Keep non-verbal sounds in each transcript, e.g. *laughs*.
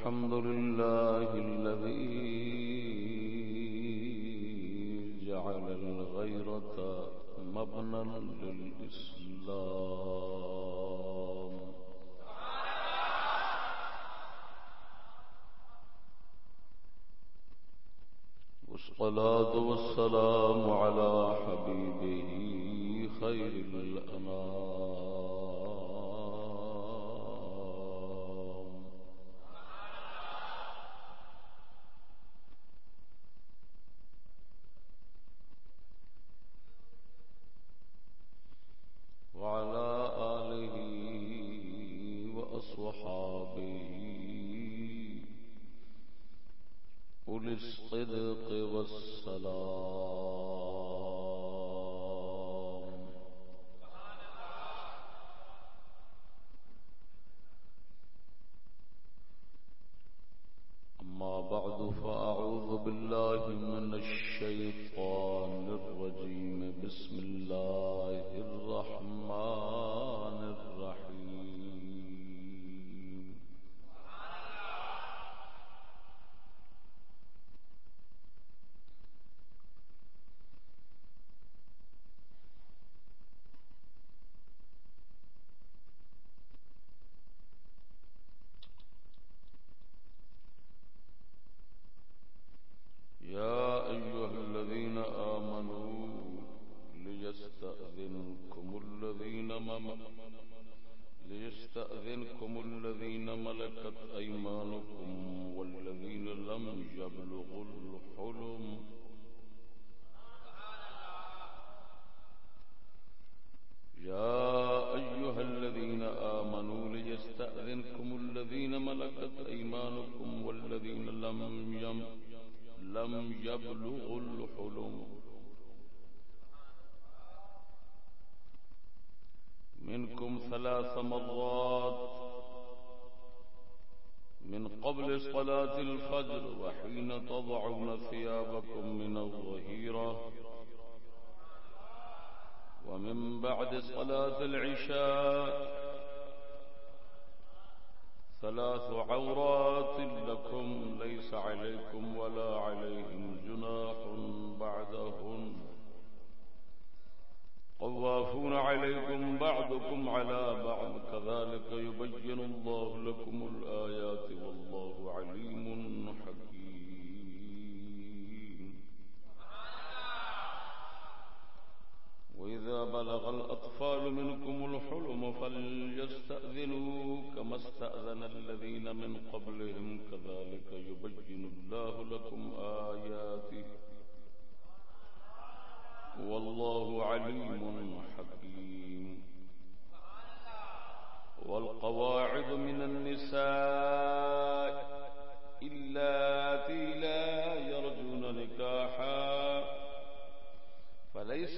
الحمد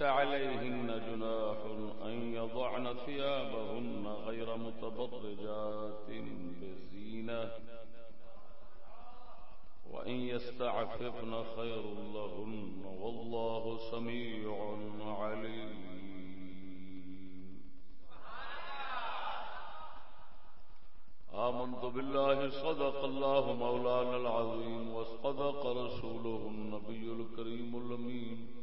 عليهن جناح أن يضعن ثيابهن غير متبرجات بزينة وإن يستعففن خير لهن والله سميع عليم. آمنت بالله صدق الله مولانا العظيم وصدق رسوله النبي الكريم الأمين.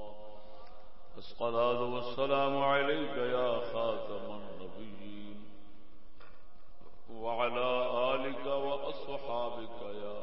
الصلاة والسلام عليك يا خاتم النبيين وعلى آلك وأصحابك يا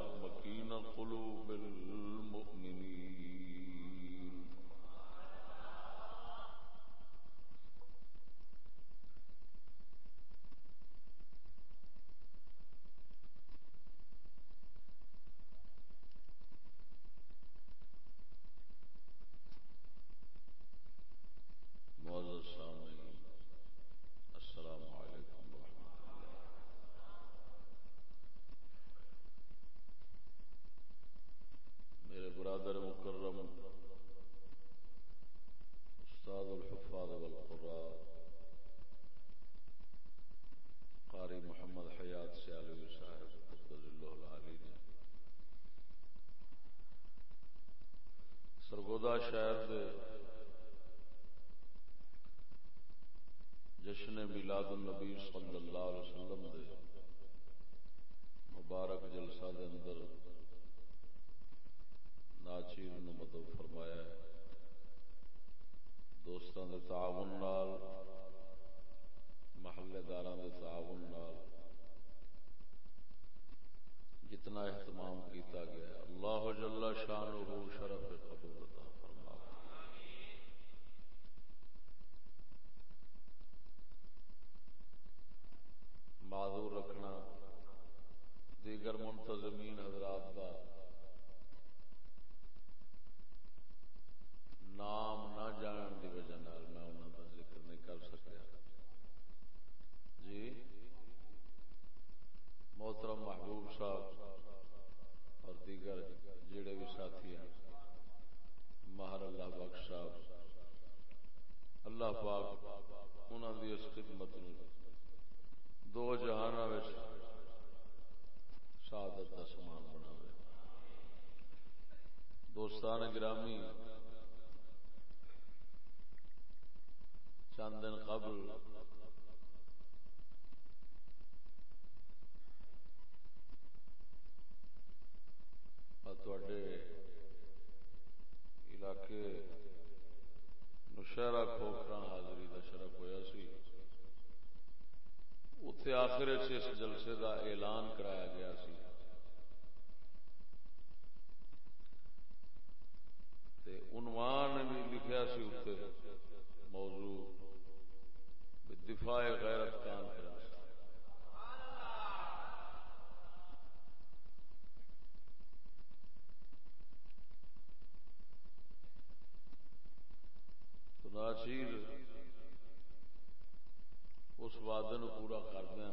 اس وعدے نو پورا کردیا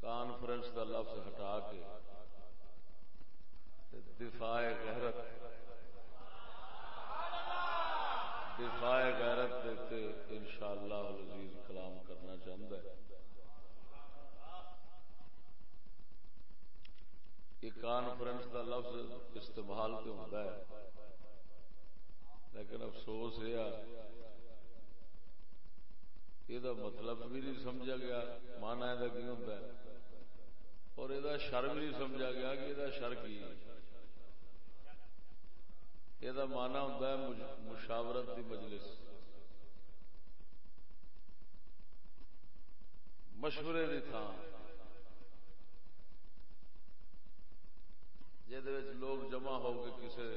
کانفرنس کا لفظ ہٹا کے دفاع غیرت دفاع غیرت دیتے ان شاء اللہ کلام کرنا چاہتا ہے۔ یہ کانفرنس کا لفظ استعمال تو ہوتا ہے؟ لیکن افسوس یہ مطلب بھی نہیں سمجھا گیا مانا یہ کی ہوتا ہے؟ اور یہ شر بھی نہیں سمجھا گیا کہ یہ شر کی؟ یہ مانا ہوتا ہے مشاورت کی مجلس۔ مشورے کی تھان جہد لوگ جمع ہو کے کسی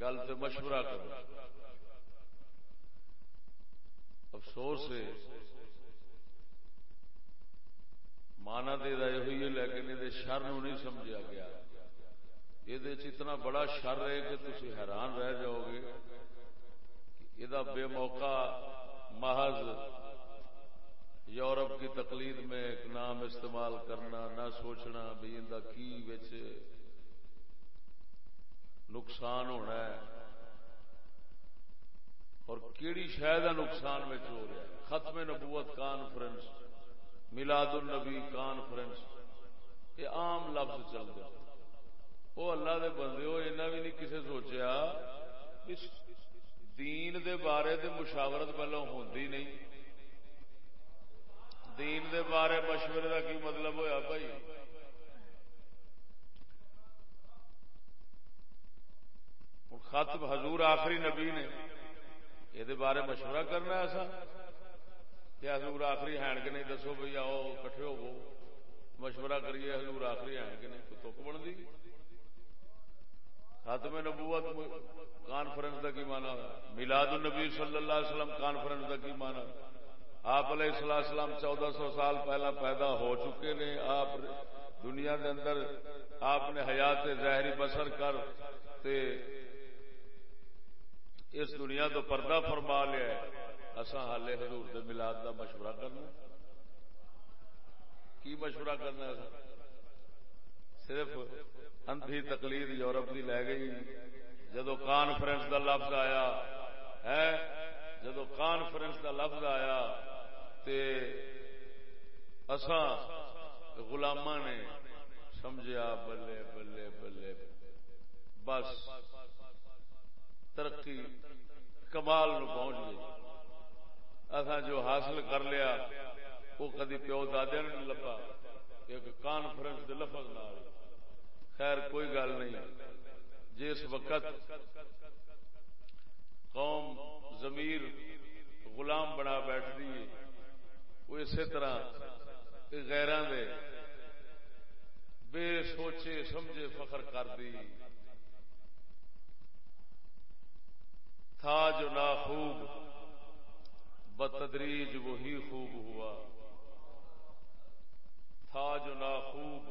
گل سے مشورہ کرو۔ افسوس ہے۔ مانا دے رہے ہوئی ہے، لیکن یہ شر نو نہیں سمجھا گیا۔ یہ اتنا بڑا شر ہے کہ تھی حیران رہ جاؤ گے یہ بے موقع محض یورپ کی تقلید میں ایک نام استعمال کرنا، نہ سوچنا بھی ان کی نقصان ہونا ہے۔ اور کیڑی شہ کا نقصان میں ہو رہا ہے۔ ختم نبوت کانفرنس ملاد النبی کانفرنس یہ عام لفظ چل گیا وہ اللہ دے بندے ہو ایسا بھی نہیں کسی سوچیا دین دے بارے دے مشاورت پہلو ہوتی نہیں۔ دین دے بارے مشورے کا کی مطلب ہویا بھائی؟ خط حضور آخری نبی نے یہ بارے مشورہ کرنا ایسا؟ کہ حضور آخری ہین کے نہیں؟ دسو بھائی آؤ کٹھے ہو مشورہ کریے، حضور آخری ہین کے نہیں؟ تک بن دی ختم نبوت، کانفرنس کا کی مانا میلاد النبی صلی اللہ علیہ وسلم کانفرنس کا کی مانا آپ علیہ السلام السلام چودہ سو سال پہلا پیدا ہو چکے نے، آپ دنیا کے اندر آپ نے حیات ظاہری بسر کر تے اس دنیا تو پردہ فرما لیا اصا حالے حضور دے ملاد کا مشورہ کرنا کی مشورہ کرنا صرف اندھی تقلید یورپ کی لے گئی۔ جدو کانفرنس کا لفظ آیا، ہے؟ جدو کانفرنس کا لفظ آیا تے اساں غلاماں نے سمجھا بلے بلے بلے۔ بس ترقی، کمال نو پہنچ گئی۔ اصا جو حاصل کر لیا، وہ کدی پیو دادے نے لبا ایک کانفرنس لفظ نہ خیر، کوئی گل نہیں۔ جس وقت قوم ضمیر غلام بنا بیٹھتی ہے، وہ اسی طرح غیران دے بے سوچے، سمجھے فخر کر دی۔ تھا جو نا خوب بتدریج وہی خوب ہوا۔ تھا جو نا خوب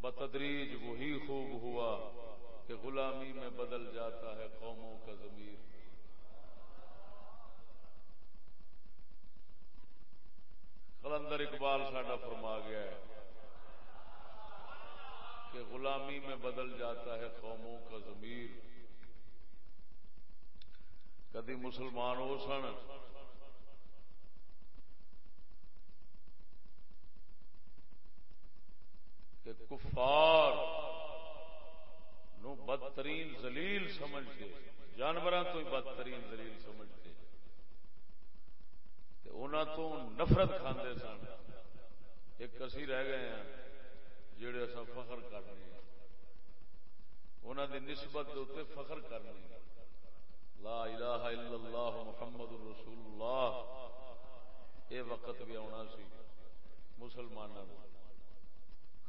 بتدریج وہی خوب ہوا کہ غلامی میں بدل جاتا ہے قوموں کا ضمیر۔ قلندر اقبال ساڈا فرما گیا ہے کہ غلامی میں بدل جاتا ہے قوموں کا ضمیر۔ کدی مسلمان ہو سن؟ کہ کفار نو بدترین زلیل سمجھتے جانوروں تو ہی بدترین زلیل سمجھتے تو نفرت کھانے سن۔ ایک اسی رہ گئے ہیں جڑے اصا فخر کرنے انہوں دی نسبت اتنے فخر کرنے لا الہ الا اللہ محمد رسول اللہ یہ وقت بھی آنا سی مسلمانوں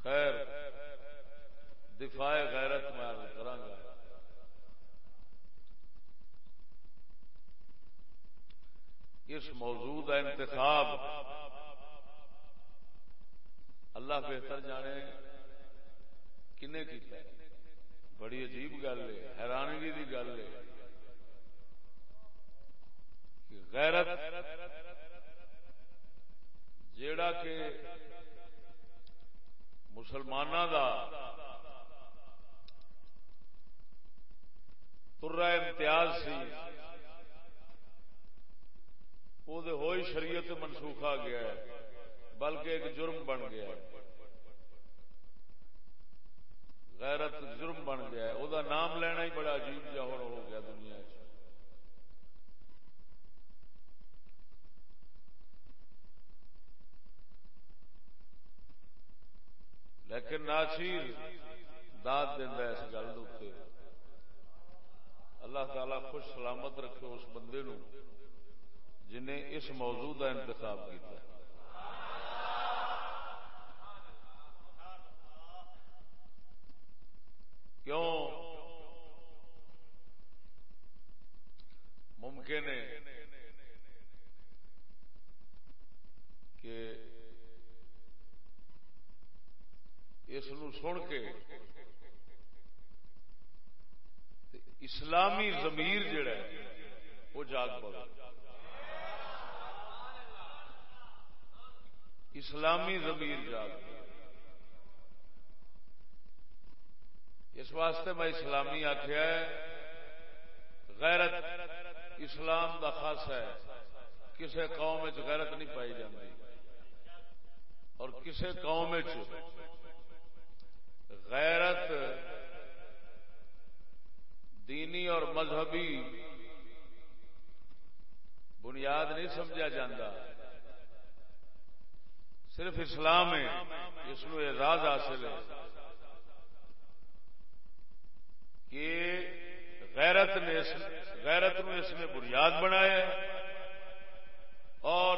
خیر، دفاع غیرت میں کرا اس موضوع کا انتخاب اللہ بہتر جانے کنے کیتا ہے؟ بڑی عجیب گل ہے، حیرانگی کی گل ہے۔ غیرت جیڑا کہ مسلمانوں کا ترا امتیاز سی وہ ہوئی شریعت منسوخا گیا ہے، بلکہ ایک جرم بن گیا ہے۔ غیرت جرم بن گیا ہے۔ وہ نام لینا ہی بڑا عجیب جہر ہو گیا دنیا چ لیکن ناچیر داد دینا اس گل اللہ تعالی خوش سلامت رکھے اس بندے نو جنہیں اس موضوع کا انتخاب کیا کیوں؟ ممکن ہے کہ اس سن کے اسلامی ضمیر جڑا ہے، وہ جاگ پڑا اسلامی زمیر جاگ اس واسطے میں اسلامی آخیا غیرت اسلام دا خاص ہے۔ کسی قوم غیرت نہیں پائی جاتی اور کسی قوم غیرت دینی اور مذہبی بنیاد نہیں سمجھا جاتا صرف اسلام ہے، اس کو اعزاز حاصل ہے کہ غیرت نے غیرت نو اس نے بنیاد بنایا اور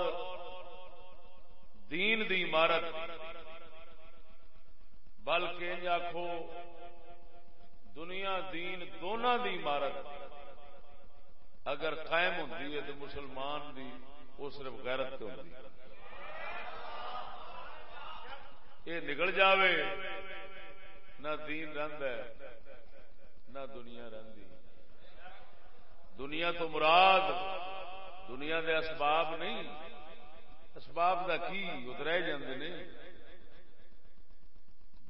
دین دی عمارت بلکہ آخو دنیا دین دونوں دی عمارت۔ اگر قائم ہوتی ہے تو مسلمان دی، وہ صرف غیرت ہوتی ہے یہ نکل جاوے، نہ دین رند ہے، نہ دنیا رہی دنیا تو مراد، دنیا دے اسباب نہیں۔ اسباب دا کی؟ اترائے جاندے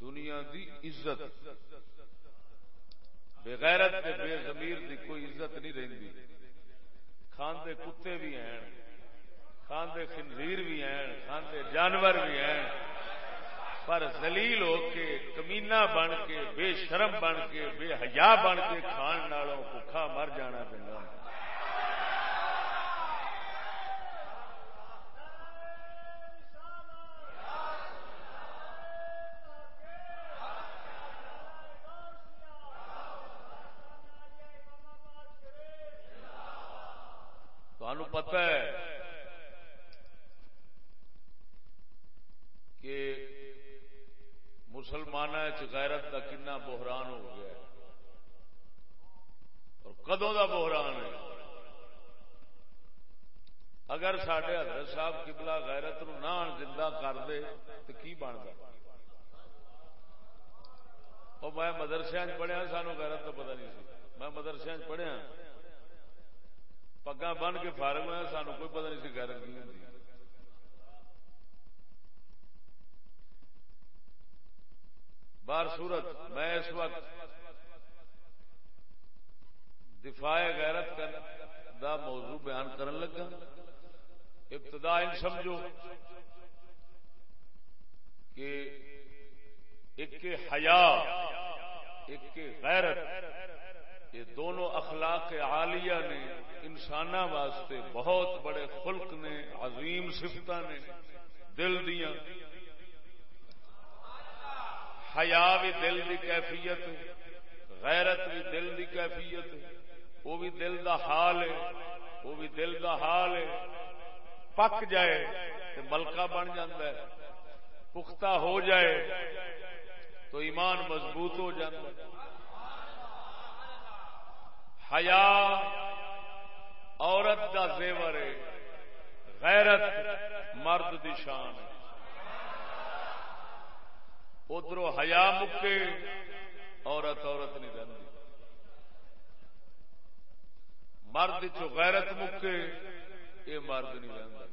دنیا دی عزت. بغیرت تے بے ضمیر دی کوئی عزت نہیں رہندی. کھاندے کتے بھی ہیں، کھاندے خنزیر بھی ہیں، کھاندے جانور بھی ہیں، پر زلیل ہو کے کمینا بن کے، بے شرم بن کے، بے حیا بن کے کھان نالوں، بھوکھا مر جانا پہنا پتہ ہے کہ مسلمان غیرت کا کنا بحران ہو گیا اور کدوں کا بحران ہے؟ اگر سڈے حضرت صاحب کبلا غیرت نو نہ زندہ کر دے، تو کی بنتا اور میں مدرسے پڑھیا، سانو غیرت کا پتا نہیں سی۔ میں مدرسے پڑھیا۔ پگا بن کے فارغ ہوا سانو کوئی پتا نہیں سی غیرت کی ہوتی بار صورت، میں اس وقت دفاع غیرت دا موضوع بیان کرن لگا۔ ابتدا ان سمجھو کہ ایک حیا، ایک غیرت، یہ دونوں اخلاق عالیہ نے انسان واسطے بہت بڑے خلق نے، عظیم سفت نے، دل دیا۔ حیا بھی دل کی کیفیت، غیرت بھی دل کی کیفیت، وہ بھی دل دا حال ہے، وہ بھی دل دا حال ہے۔ پک جائے تو ملکہ بن ہے، پختہ ہو جائے تو ایمان مضبوط ہو جائے حیا عورت کا زیور ہے، غیرت مرد دی شان ہے۔ ادھر ہیا مکے، عورت عورت نہیں رہتی مرد چو غیرت مکے، یہ مرد نہیں رہتا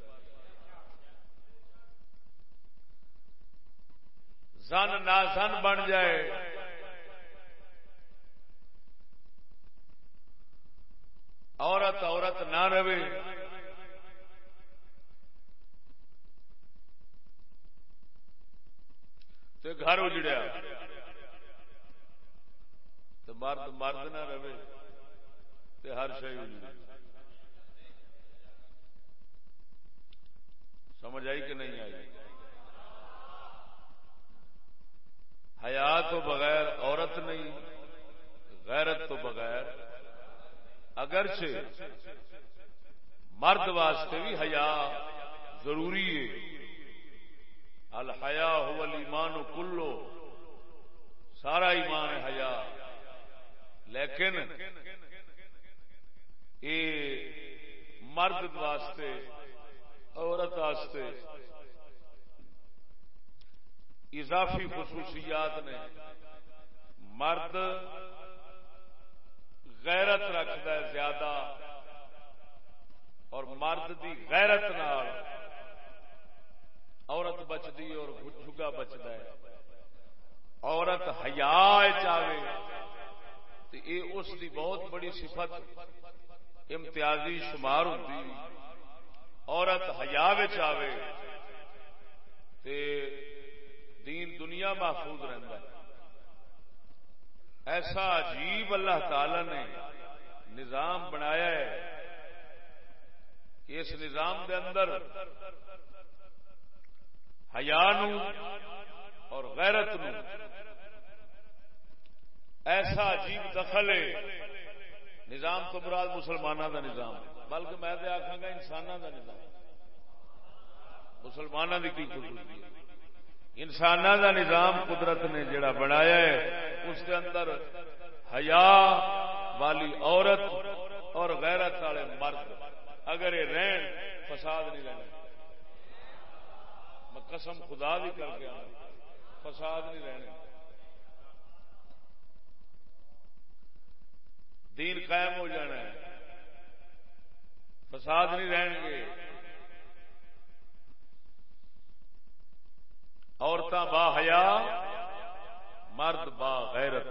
زن نہ زن بن جائے۔ عورت عورت نہ رہے۔ تو گھر اجڑیا۔ تو مرد مرد نہ رہے تو ہر شہ اجڑی۔ سمجھ آئی کہ نہیں آئی؟ حیا تو بغیر عورت نہیں، غیرت تو بغیر اگرچہ مرد واسطے بھی حیا ضروری ہے۔ الحیا ہو ایمان کلو. سارا ایمان ہے حیا. لیکن یہ مرد واسطے، عورت واسطے اضافی خصوصیات نے مرد غیرت رکھتا ہے زیادہ اور مرد دی غیرت نال عورت بچتی اور جگا بچتا ہے۔ عورت ہیا چاہے تو یہ اس دی بہت بڑی صفت امتیازی شمار ہوتی عورت ہیا آئے دین دنیا محفوظ رہتا ہے۔ ایسا عجیب اللہ تعالی نے نظام بنایا ہے کہ اس نظام دے اندر حیا اور غیرت نو۔ ایسا عجیب دخل ہے۔ نظام تو مراد مسلمانوں کا نظام بلکہ میں تو آخا گا انسانوں کا نظام مسلمانوں کی کی خصوصی انسانوں کا نظام قدرت نے جڑا بنایا ہے، اس کے اندر حیا والی عورت اور غیرت والے مرد، اگر یہ رہن، فساد نہیں رہنا قسم خدا بھی کر کے فساد نہیں رہنے دین قائم ہو جانا ہے. فساد نہیں رہن گے. عورتیں با حیا، مرد با غیرت.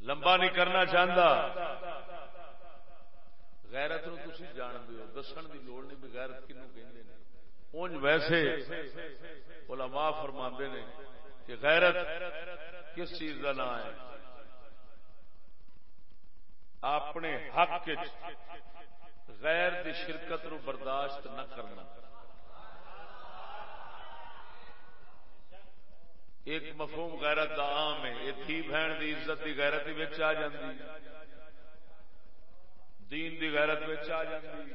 لمبا نہیں کرنا چاہتا غیرت نو تھی جانتے ہو، دسن کی لوڑ نہیں بھی غیرت کنو کہ اونج ویسے علماء فرماندے نے کہ غیرت کس چیز کا نام ہے؟ اپنے حق غیر دی شرکت نو برداشت نہ کرنا۔ ایک مفہوم غیرت دا عام ہے یہ تھی بہن دی عزت دی غیرت ہی آ جاندی۔ دین دی غیرت آ جاندی۔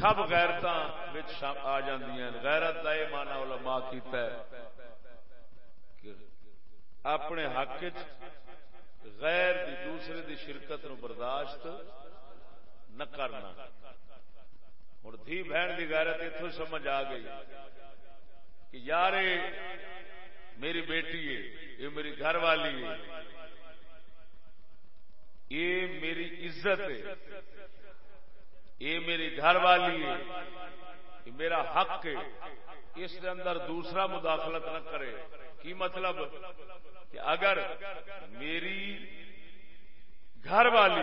سب غیرت آ جاندیاں غیرت کا یہ مانا علماء کیتا ہے کہ اپنے حق غیر دی دوسرے دی شرکت نو برداشت نہ کرنا۔ ہوں دھی بہن کی غیرت اتوں سمجھ آ گئی کہ یار میری بیٹی ہے، یہ میری گھر والی ہے۔ یہ میری عزت ہے۔ یہ میری گھر والی ہے۔ یہ میرا حق ہے۔ اس کے اندر دوسرا مداخلت نہ کرے۔ کی مطلب؟ کہ اگر میری گھر والی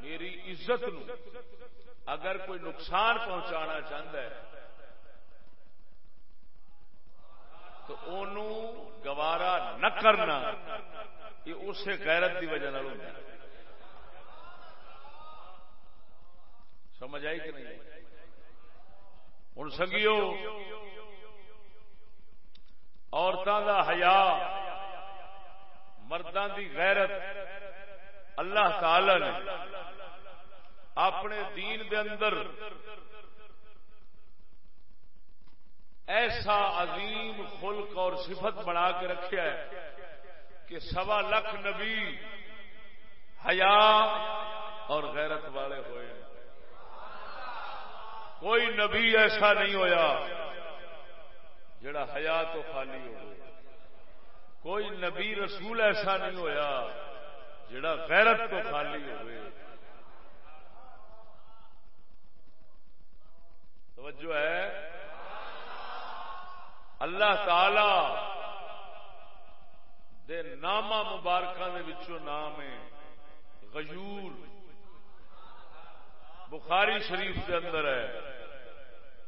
میری عزت نو اگر کوئی نقصان پہنچانا چاہتا ہے، تو گوارا نہ کرنا۔ یہ اسے غیرت کی وجہ سمجھ آئی کہ نہیں؟ ہوں سنگیو عورتوں کا حیا مردوں کی غیرت اللہ تعالی نے اپنے دین دے اندر ایسا عظیم خلق اور صفت بنا کے رکھا ہے۔ کہ سوا لکھ نبی حیا اور غیرت والے ہوئے کوئی نبی ایسا نہیں ہویا جڑا حیا تو خالی ہو کوئی نبی رسول ایسا نہیں ہویا جڑا غیرت تو خالی ہو گئے توجہ ہے؟ اللہ تعالی دے نامہ مبارکہ دے وچوں نام ہے غیور۔ بخاری شریف کے اندر ہے۔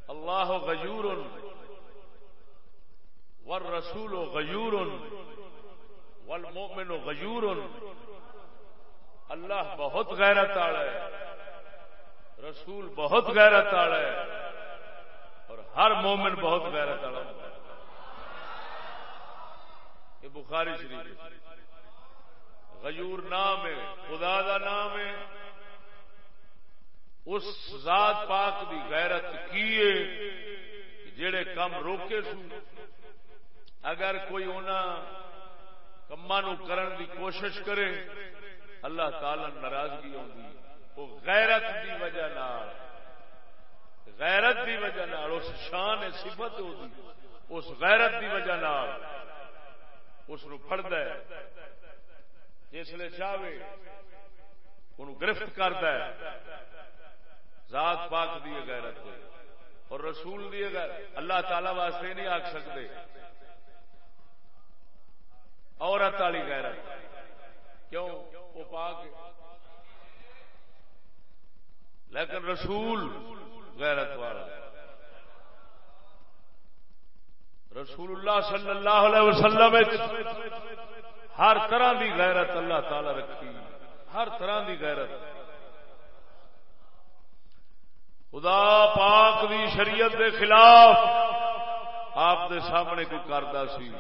اللہ غیور ور رسول غیور ول مومن و غیور اللہ بہت غیرت آڑا ہے۔ رسول بہت غیرت آڑا ہے۔ اور ہر مومن بہت غیرت آڑا ہے۔ یہ بخاری شریف غیور نام ہے، خدا دا نام ہے۔ اس ذات پاک دی غیرت کیے جڑے کم روکے سو اگر کوئی کما نو کرن دی کوشش کرے، اللہ تعالی ناراضگی ہوگی وہ غیرت دی وجہ نال، غیرت دی وجہ نال، اس شان صفت ہوگی اس غیرت دی وجہ نال اس فڑد جسے چاہے ان گرفت کرد ذات پاک دی غیرت اور رسول دی غیرت۔ اللہ تعالی واسطے نہیں آخ سکتے۔ عورت والی غیرت۔ کیوں؟ وہ پاک لیکن رسول غیرت والا رسول اللہ صلی اللہ علیہ وسلم ہر طرح دی غیرت اللہ تعالی رکھی۔ ہر طرح دی غیرت۔ خدا پاک دی شریعت دے خلاف آپ دے سامنے کوئی کرتا سی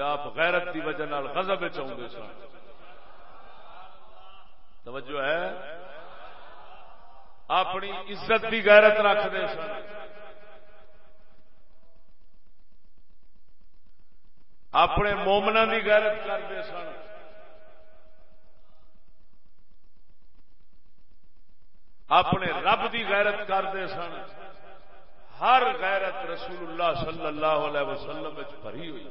آپ غیرت دی وجہ غضب چاہتے سن۔ توجہ ہے؟ اپنی عزت دی غیرت رکھتے سن۔ اپنے مومنا کی غیرت کرتے سن۔ اپنے رب کی غیرت کرتے سن۔ ہر غیرت رسول اللہ صلی اللہ علیہ وسلم بھری ہوئی۔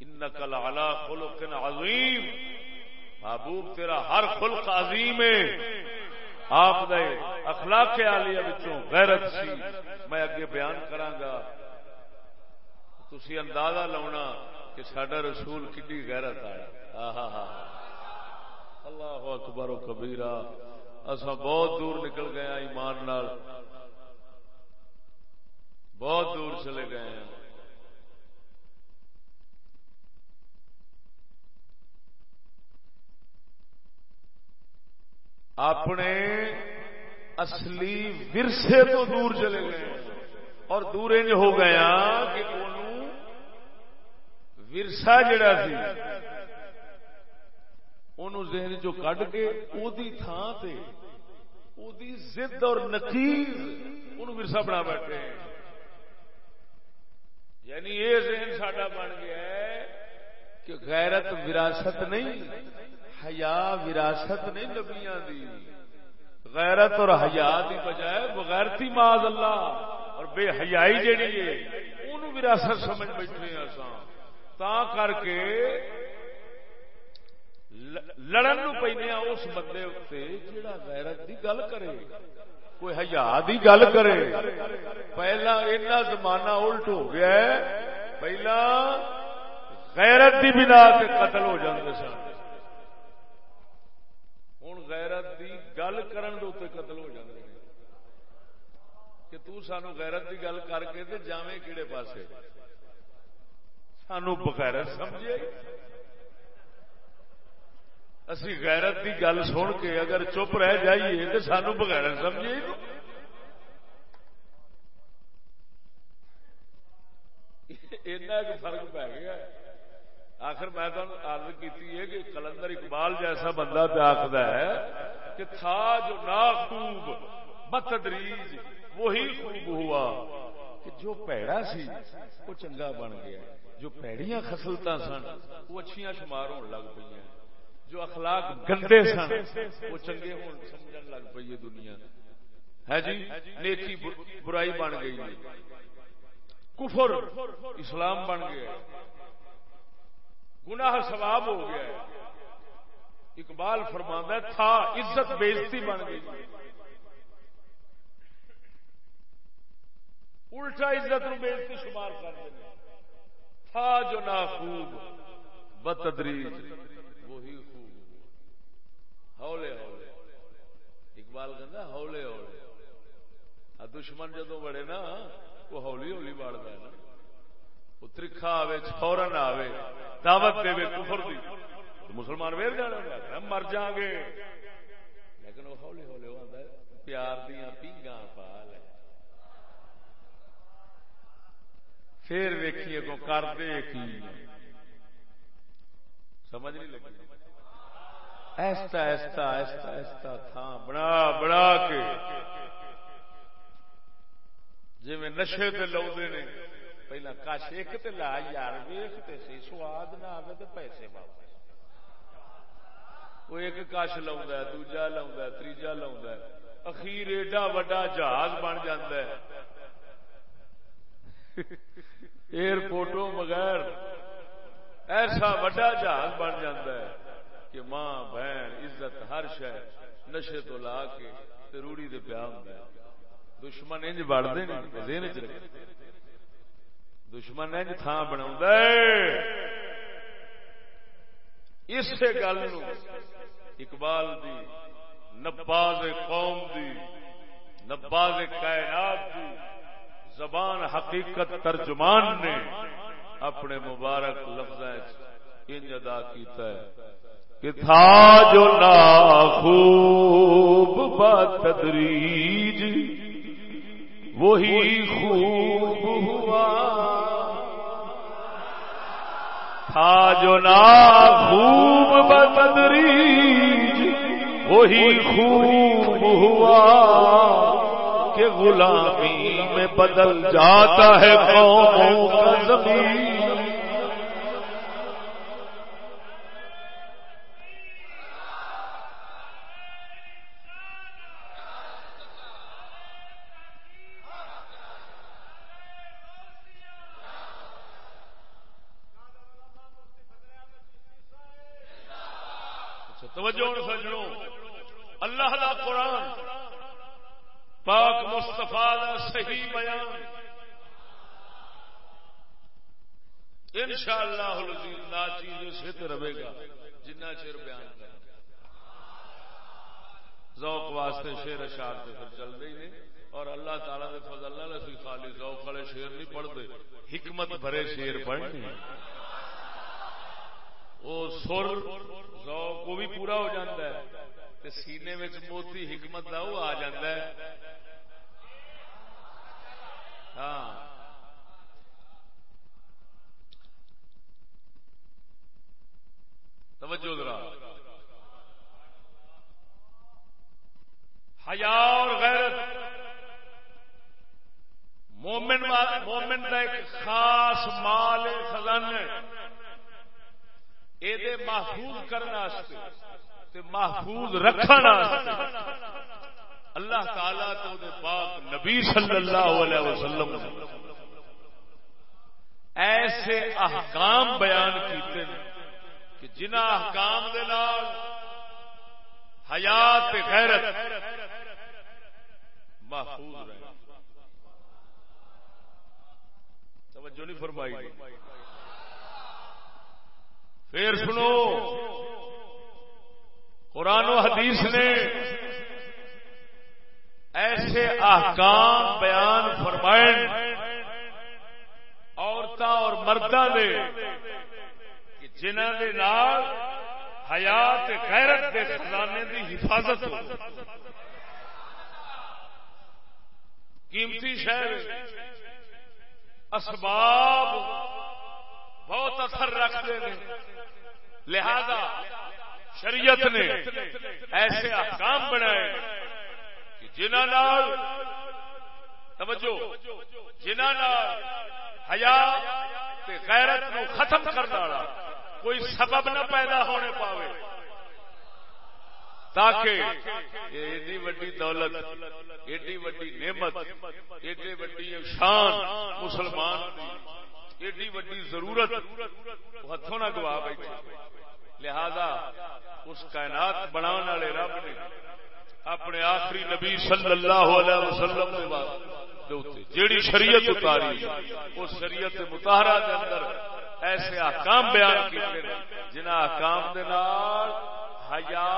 نقل آلہ خلق عظیم۔ محبوب تیرا ہر خلق عظیم ہے۔ آپ دے اخلاق آلیہ غیرت سی۔ میں اگے بیان کرانگا تھی اندازہ لاؤنا کہ سڈا رسول کھی غیرت آیا۔ ہاں ہاں ہاں اکبر و کبیرا اصا بہت دور نکل گئے ہیں ایمان نال۔ بہت دور چلے گئے ہیں۔ اپنے اصلی ورسے تو دور چلے گئے اور دور انج ہو گیا کہ ورسا جڑا سی ان ذہن جو کڈ کے او تھان تے او ضد اور نقیز ان ورسا بنا بیٹھے یعنی یہ ذہن ساڈا بن گیا ہے کہ غیرت وراثت نہیں، حیا وراثت نہیں نبیاں دی۔ غیرت اور حیا کی بجائے بغیرتی معاذ اللہ اور بے حیائی جیڑی ہے انہوں وراثت سمجھ بیٹھے ہیں اساں۔ تا کر کے لڑن نو پینے اس بندے اتنے جڑا غیرت دی گل کرے، کوئی حیا دی گل کرے۔ پہلا اینا زمانہ الٹ ہو گیا ہے، پہلا غیرت دی بنا تے قتل ہو جاندے سن۔ غیرت دی گل کرن دے اتنے قتل ہو جاتے کہ تو سانو غیرت دی گل کر کے تے جاویں کیڑے پاسے؟ سانو بغیرت سمجھے اسی غیرت دی گل سن کے اگر چپ رہ جائیے تو سانو بغیرت سمجھے ایک فرق پی گیا آخر میں عرض کی ہے کہ کلندر اقبال جیسا بندہ پہ آخر ہے کہ تھا جو ناخوب، بتدریج، وہی خوب ہوا۔ کہ جو پیڑا سی وہ چنگا بن گیا۔ جو پیڑیاں خسلت سن وہ اچھیاں شمار ہونے لگ پی جو اخلاق گندے سن وہ چنگے ہون سمجھن لگ پی ہے دنیا۔ ہے جی؟ نیکی برائی بن گئی۔ کفر اسلام بن گیا۔ گناہ ثواب ہو گیا۔ اقبال فرماندہ تھا عزت بےزتی بن گئی۔ الٹا عزت نو بےزتی شمار کر دیں تھا جو نا خوب بتدریج، وہی خوب۔ ہولے ہولے۔ اقبال کہنا ہولے ہولے۔ دشمن جدو بڑے نا، وہ ہولی ہولی بڑھتا ہے نا۔ وہ ترکھا آوے فورن آوے، دعوت دے کفر دی۔ مسلمان ویر جانا مر جا گے۔ لیکن وہ ہولی ہولی ہوتا ہے، پیار دیا پیگا پا لے پھر ویکھیے کو کر دے کی سمجھ نہیں لگی؟ ایستا ایستا ایستا ایستا تھا، بنا بنا کے۔ جی میں نشے تے لو نے، پہلا کش ایک تے لا، یار ویخ تے سی، سواد نہ آئے تو پیسے واپس۔ وہ ایک کش لا دوجا لا تیجا لا اخیر ایڈا وڈا جہاز بن جا *laughs* ایئرپورٹوں بغیر ایسا وڈا جہاز بن جا کہ ماں بہن عزت ہر شہ نشے تو لا کے روڑی دے پیا ہوں دشمن انج بڑھتے ذہن رکھتے دشمن اج تھان بنا اس گل اقبال دی نباز قوم دی نباز کائنات دی زبان حقیقت ترجمان نے اپنے مبارک لفظ انج ادا کیتا ہے کہ تھا جو نا خوب بتدریج وہی خوب ہوا۔ تھا جو نا خوب بدریج وہی خوب ہوا۔ کہ غلامی میں بدل جاتا ہے قوموں کا زمین۔ اچھا، توجہ سجڑوں اللہ دا قرآن پاک مستفا صحیح بیان۔ ان شاء اللہ نا چیز سے رہے گا، جنہ چر بیان کر ذوق واسطے شیر اشار سے پھر چلتے ہی نہیں اور اللہ تعالی دے فضل اللہ اسی خالی ذوق والے شیر نہیں پڑھتے، حکمت بھرے شیر پڑھنے وہ سر، ذوق وہ بھی پورا ہو جاتا ہے۔ تے سینے میں موتی حکمت دا وہ آ جاتا ہے۔ ہاں۔ توجہ ذرا۔ حیا اور غیرت۔ مومن مومن کا ایک خاص مال خزانے یہ محفوظ کرنے تے محفوظ رکھنا اللہ تعالی تو دے پاک نبی صلی اللہ علیہ وسلم ایسے احکام بیان کیتے ہیں کہ جنہ احکام دے نال حیات غیرت محفوظ رہے۔ توجہ نہیں فرمائی۔ پھر سنو۔ قرآن و حدیث نے ایسے احکام بیان فرمائے عورتوں اور مردوں دے کہ جنہ دے نال حیات غیرت کے خزانے دی حفاظت ہو۔ قیمتی شہر، اسباب بہت اثر رکھتے ہیں۔ لہذا شریعت نے ایسے احکام بنائے کہ جنہ توجہ جنہ حیا غیرت نو ختم کرنا کوئی سبب نہ پیدا ہونے پاوے تاکہ ایڈی وڈی دولت ایڈی وڈی نعمت ایڈی وڈی شان مسلمان ایڈی وڈی ضرورت ہاتھوں نہ گوا بیٹھے۔ لہذا اس کائنات بنا والے رب نے اپنے آخری نبی صلی اللہ علیہ وسلم کے بعد جیڑی شریعت اتاری، اس شریعت متحرہ کے اندر ایسے احکام بیان کیتے جنہ احکام دے نال حیا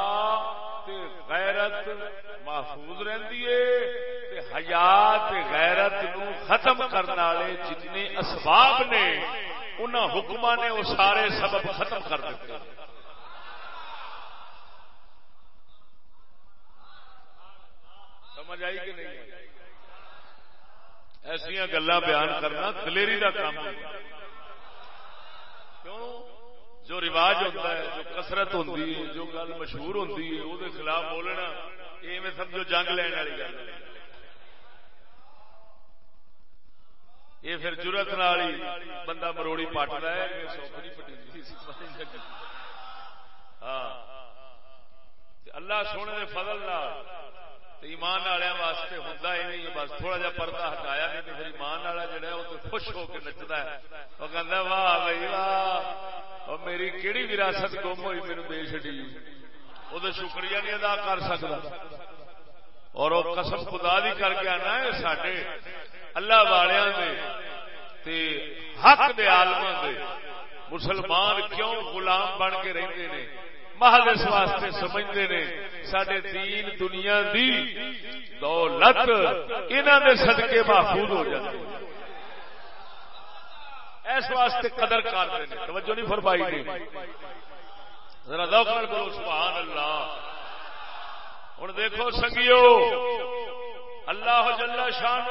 غیرت محفوظ رہندی ہے حیات غیرت نو ختم کرنے والے جتنے اسباب نے ان حکم نے وہ سارے سبب ختم کر دیتے ہیں۔ سمجھ آئی کہ نہیں ایسا گلا بیان کرنا دلیری کا کام کیوں؟ جو رواج ہوتا ہے، جو کسرت ہوتی ہے، جو گل مشہور ہوتی ہے وہ خلاف بولنا یہ میں سمجھو جنگ لین والی گل یہ پھر جرت بندہ مروڑی پٹتا ہے ہاں۔ اللہ سونے کے فضل ایمان والوں واسطے ہوتا ہی نہیں، بس تھوڑا جا پردہ ہٹایا نہیں تو پھر ایمان والا جڑا وہ تو خوش ہو کے نچتا ہے۔ وہ کہتا واہ بھائی، واہ۔ اور میری کہڑی وراثت گم ہوئی، میرے دے چڑی وہ تو شکریہ نہیں ادا کر سکتا اور وہ قسم خدا دی کر کے آنا ہے سڈے اللہ والوں دے حق دے عالم دے۔ مسلمان کیوں غلام بن کے رہتے ہیں محل اس واسطے سمجھتے نے سڈے دین دنیا دی دولت انہوں دے صدقے محفوظ ہو جاتے اس واسطے قدر کرتے ہیں توجہ نہیں فرمائی نہیں ذرا دوکر بولو سبحان اللہ ہوں دیکھو سنگیو، اللہ جل شان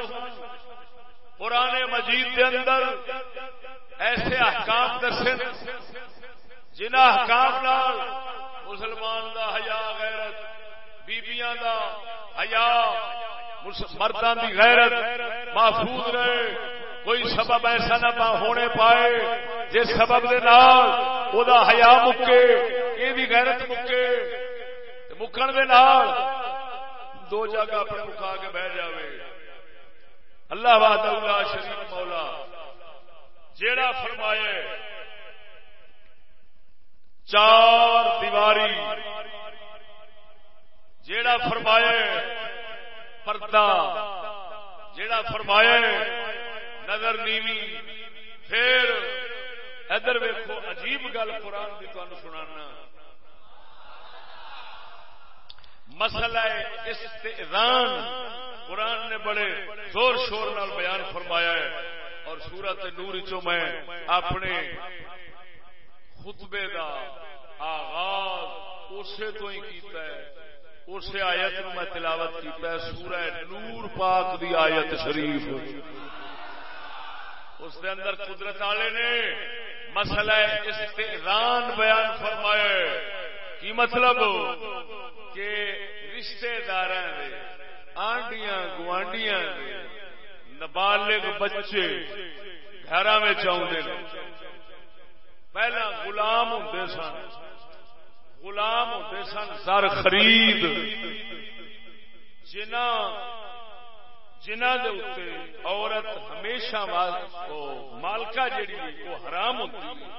پرانے مجید کے اندر ایسے احکام دسے۔ جنہ حکام نال مسلمان دا حیا، غیرت، بیبیاں دا حیا مردوں دی غیرت محفوظ رہے، کوئی سبب ایسا نہ ہونے پائے، جس سبب دے نال او دا حیا مکے یہ بھی غیرت مکے مکن دے نال دو جگہ اپنے مکا کے بہ جاوے۔ اللہ وحدہ اللہ شریف مولا، جیڑا فرمائے چار دیواری۔ جیڑا فرمائے پردہ، جیڑا فرمائے نظر نیوی، پھر ادھر ویکو عجیب گل قرآن کی تمہیں سنانا۔ مسئلہ استعان قرآن نے بڑے زور شور نال بیان فرمایا ہے اور سورت نور چو میں اپنے خطبے دا آغاز اسے تو ہی کیتا ہے۔ اسے آیت میں تلاوت کیتا ہے، سورہ نور پاک دی آیت شریف۔ اس دے اندر قدرت والے نے مسئلہ استعان بیان فرمایا کی مطلب؟ کہ رشتے دار آنڈیاں، گوانڈیاں نبالغ بچے گھر میں چاہتے پہلا غلام ہوں سن. غلام ہوں سن سر خرید. جنہ جنہ دے اتنے عورت ہمیشہ مالکا جیڑی وہ حرام ہوتی ہے.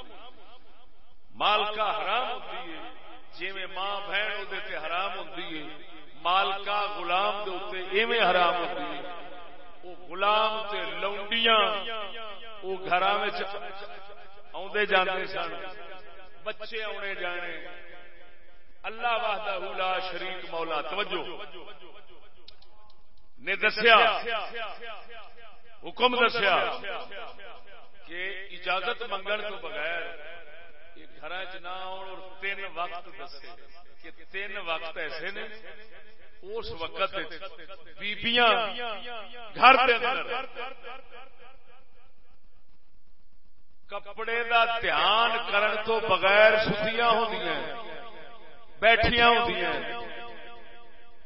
مالکا حرام ہوتی ہے جی میں ماں بہن وہ حرام ہوتی ہے مالکا غلام دے اتنے ایویں حرام ہوتی ہے۔ وہ غلام تے لونڈیاں، وہ گھر آدھے جانے سن۔ بچے آنے جانے۔ اللہ واہدہ لا شریک مولا، توجہ۔ نے دسیا، حکم دسیا کہ اجازت منگن تو بغیر گھر چ نہ اور تین وقت دسے کہ تین وقت ایسے نے اس وقت بیبیاں گھر کپڑے دا دھیان کرن تو بغیر ستیاں ہوندیاں بیٹھیاں ہوندیاں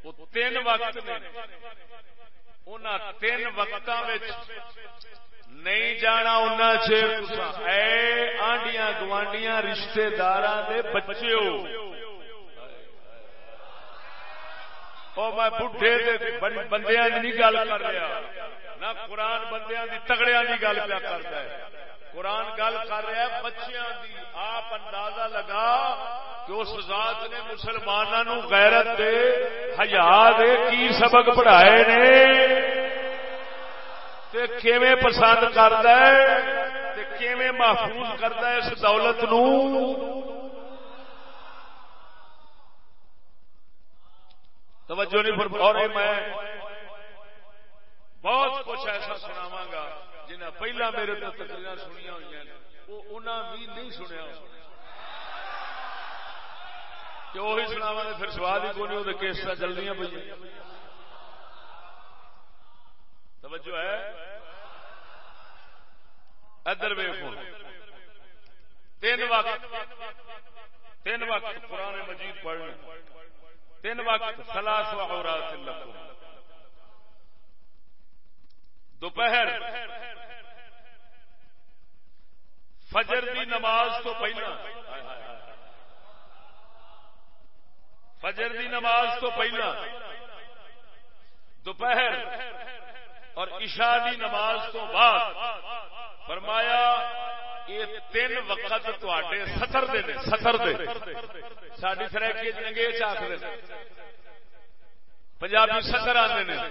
وہ تین وقت نے تین وقت نہیں جانا ان چیر اے آنڈیاں گوانڈیاں رشتے دار بچے ہو۔ میں بڈھے بندیا نہیں گل کر رہا۔ نہ قرآن بندیا کی تگڑیا کی گل پیا کرتا ہے۔ قرآن گل کر رہا ہے، بچیاں دی آپ اندازہ لگا کہ اس ذات نے مسلمانوں غیرت دے ہزار دے کی سبق پڑھائے نے؟ تے کیویں پسند کرتا ہے؟ تے کیویں محفوظ کرتا ہے اس دولت نو؟ توجہ نہیں اور میں بہت کچھ ایسا سناواں گا۔ جنہیں پہلا میرے تو تقریر سنیا ہوئی وہ انہیں بھی نہیں سنیا۔ کہ وہی سناوا گے پھر سواد ہی کون وہ کیسٹ چلنی پہ توجہ ہے؟ ادھر ویخ تین وقت تین وقت قرآن مجید پڑھنے تین وقت سلاس و اورات لکھو۔ دوپہر۔ فجر دی نماز تو پہلا۔ فجر دی نماز تو پہلا۔ دوپہر اور عشاء دی نماز تو بعد۔ فرمایا، یہ تین وقت تے ستر دے ستر دے۔ ساری سرکی انگریز آخر پنجابی ستر آتے ہیں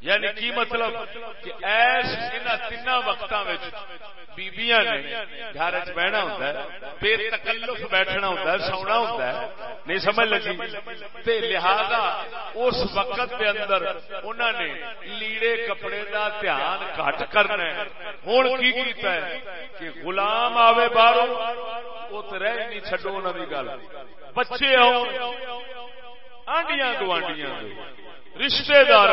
یعنی کی مطلب؟ کہ ایس ان تین وقتوں بیبیاں نے گھر چ بہنا ہوں بے تکلف بیٹھنا ہوں سونا ہوں نہیں سمجھ لگی؟ تے لہذا اس وقت کے اندر انہوں نے لیڑے کپڑے دا دھیان گھٹ کرنا ہوں کی کیتا ہے؟ کہ غلام آوے باہر وہ تو رہ نہیں چڈو انہوں کی گل۔ بچے آؤ۔ آنڈیاں گوانڈیاں رشتے دار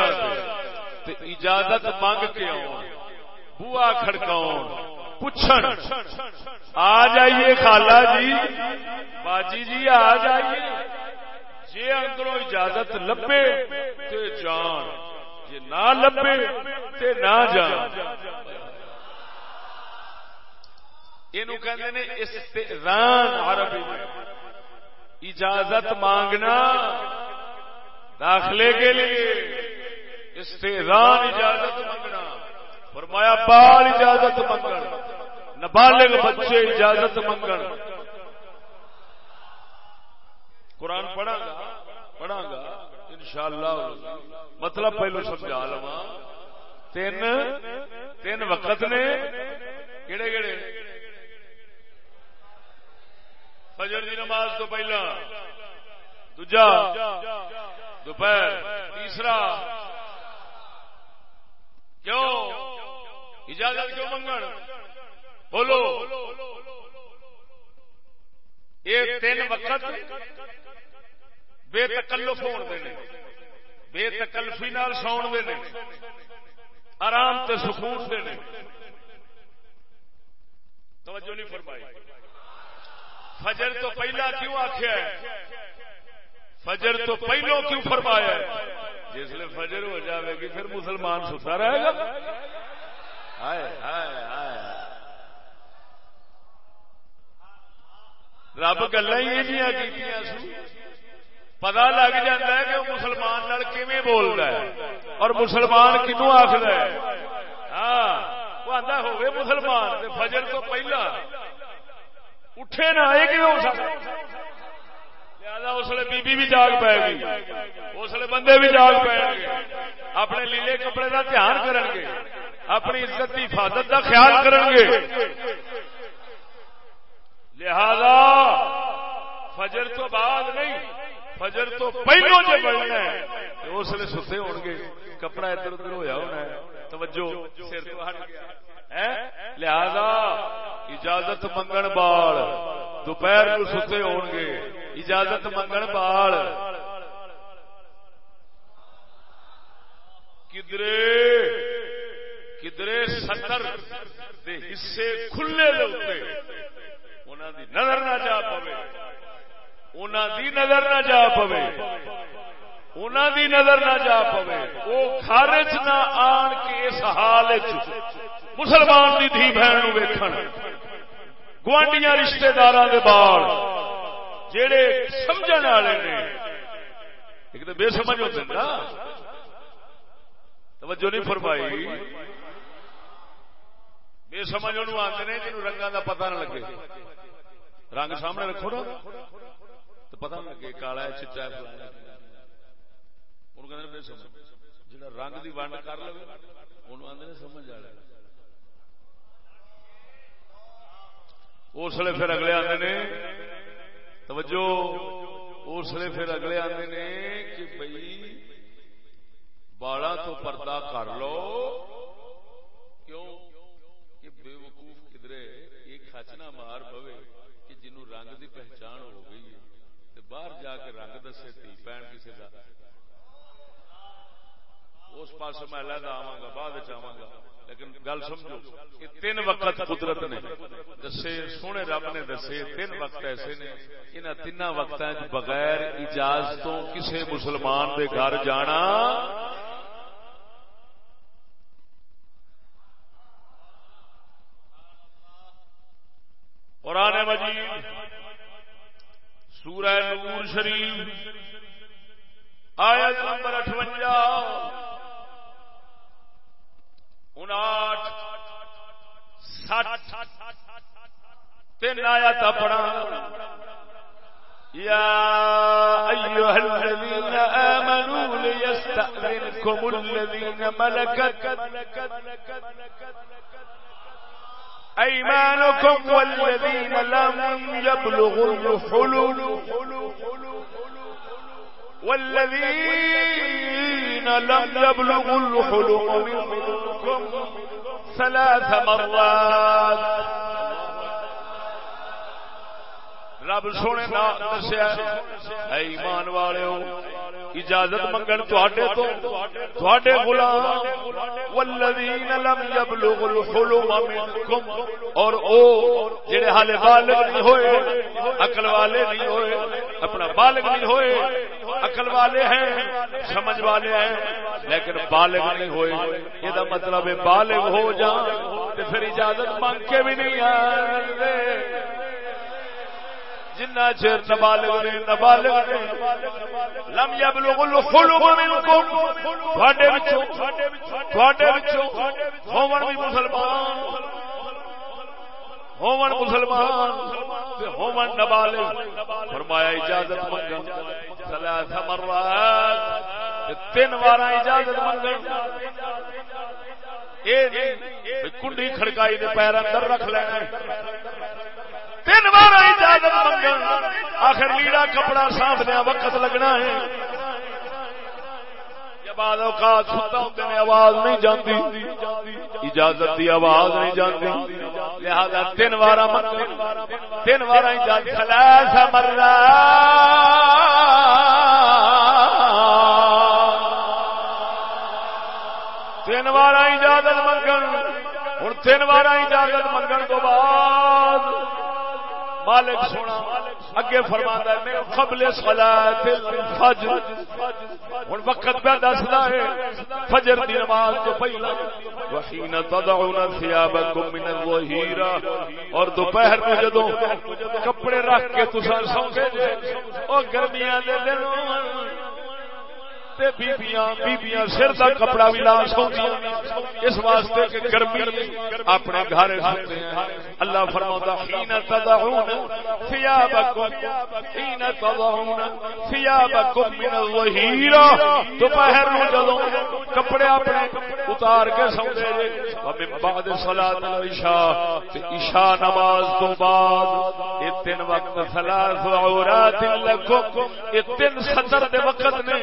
اجازت مانگ کے آؤ بوا کھڑکاؤ پوچھن۔ آ جائیے خالہ جی۔ باجی جی آ جائیے۔ جی اندروں اجازت لبے تے جان۔ جی نہ لبے تے نہ جان۔ یہ استعان عربی میں۔ اجازت مانگنا داخلے کے لیے استعان اجازت مانگنا، فرمایا بال اجازت منگن نبالغ بچے اجازت منگن قرآن پڑھا گا پڑھا گا ان شاء اللہ مطلب پہلو سمجھا لوا تین تین وقت نے کہڑے کہڑے فجر کی نماز تو پہلا، دوجا، دوپہر، تیسرا، کیوں؟ اجازت کیوں منگن؟ بولو۔ یہ تین وقت بے تکلف ہونے بے تکلفی نال ساؤن دے آرام تے سکون دے توجہ نہیں فرمائی۔ فجر تو پہلا کیوں آخیا فجر تو پہلو کیوں فرمایا جس لیے فجر ہو جاوے گی، پھر مسلمان ستا رہے گا۔ رب گلا ہی پتا لگ جاتا ہے کہ وہ مسلمان کیون بول رہا ہے؟ اور مسلمان کنو آخر ہاں وہ آتا ہوئے مسلمان فجر تو پہلا۔ اٹھے نہ آئے کہ ہو سکتا؟ اس لیے بی بی بھی جاگ پائے گی۔ اس لیے بندے بھی جاگ پائے گے۔ اپنے لیلے کپڑے کا دھیان کریں گے۔ اپنی عزت کی حفاظت کا خیال کریں گے۔ لہذا فجر تو بعد نہیں، فجر تو پہلو جو بڑھنا ہے اس لیے ستے ہو گے۔ کپڑا ادھر ادھر ہوا ہونا ہے۔ توجہ، سر تو ہٹ گیا۔ لہذا اجازت منگن بال دوپہر کو ستے ہو گے اجازت منگن بال۔ کدرے؟ کدرے ستر دے حصے کھلے دے دی نظر نہ جا پوے۔ دی نظر نہ جا پوے۔ دی نظر نہ جا پوے۔ وہ خارج نہ آن کے اس حال مسلمان کی دھی بہن ویکھن۔ گوانڈیاں رشتے دار بال۔ جڑے سمجھ والے نے۔ ایک تو بے سمجھ ہوتے نا توجہ نہیں فرمائی۔ بے سمجھ ان آتے ہیں جنوب رنگا کا پتا نہ لگے۔ رنگ سامنے رکھو نا۔ تو پتا نہ لگے کالا ہے چٹا ہے بے سمجھ۔ جا رنگ کی ونڈ کر لو ان آدھے سمجھ آ رہا اس لیے پھر اگلے آتے نے، توجہ، اس لیے پھر اگلے آتے نے کہ بھائی بالا تو پردہ کر لو، کیوں؟ کہ بے وقوف کدرے یہ کچنا مار پوے کہ جنو رنگ دی پہچان ہو گئی ہے باہر جا کے رنگ دسے، تھی پین کسی کا اس پاس میں علیحدہ آوا گا، بعد آوا گا۔ لیکن گل سمجھو کہ تین وقت قدرت نے دسے، سونے رب نے دسے، تین وقت ایسے نے۔ ان تین وقت بغیر اجازتوں کسی مسلمان دے گھر جانا۔ قرآن مجید، سورہ نور شریف، آیت نمبر اٹھوجا پڑھا يا أيها الذين آمنوا ليستأذنكم الذين ملكت أيمانكم والذين لم يبلغوا الحلول والذين لم يبلغوا الحلم منكم ثلاث مرات. رب سونے دسیا ایمان والے اجازت منگن تھوڑے تو تھوڑے غلام، والذین لم یبلغ الحلم منکم، اور او جڑے حالے بالغ نہیں ہوئے، عقل والے نہیں ہوئے، اپنا بالغ نہیں ہوئے، عقل والے ہیں، سمجھ والے ہیں، لیکن بالغ نہیں ہوئے۔ یہ مطلب ہے بالغ ہو جان تو پھر اجازت مانگ کے بھی نہیں آ جنا چر نبالغ نے نبالغ نے۔ لم يبلغ الخلق منكم تواڈے وچوں تواڈے وچوں۔ ہون بھی مسلمان۔ ہون مسلمان۔ تے ہون نبالغ۔ فرمایا اجازت منگن ثلاث مرات۔ تین بار اجازت منگن اے نہیں کنڈی کھڑکائی دے پیر اندر رکھ لینا۔ تین بار اجازت منگ آخر لیڑا کپڑا صاف دیا وقت لگنا ہے۔ بعد اوقات ستا ہوتے نے آواز نہیں جاندی۔ اجازت دی آواز نہیں جاندی۔ لہذا تین وار تین وار اجازت۔ خلاص مرنا۔ تین وار اجازت منگن۔ ہوں تین وار اجازت منگن۔ مالک سونا، اگے فرما میں قبل صلاۃ الفجر. ہن وقت پہ دسدا ہے، فجر دی نماز تو پہلا، وحین تضعون ثيابكم من اور دوپہر میں جدوں کپڑے رکھ کے تساں سو گے او گرمیاں دے دن بیبیاں سر کا کپڑا بھی لا سوندیاں اس واسطے کہ گرمی اپنے گھر سوتے ہیں اللہ فرماتا حين تضعون ثيابكم تضعون ثيابكم من دوپہر نو جدوں کپڑے اپنے اتار کے سوندے جے ومن بعد صلاة العشاء، تے عشاء نماز تو بعد یہ تین وقت ثلاث عورات یہ تین سطر دے وقت نے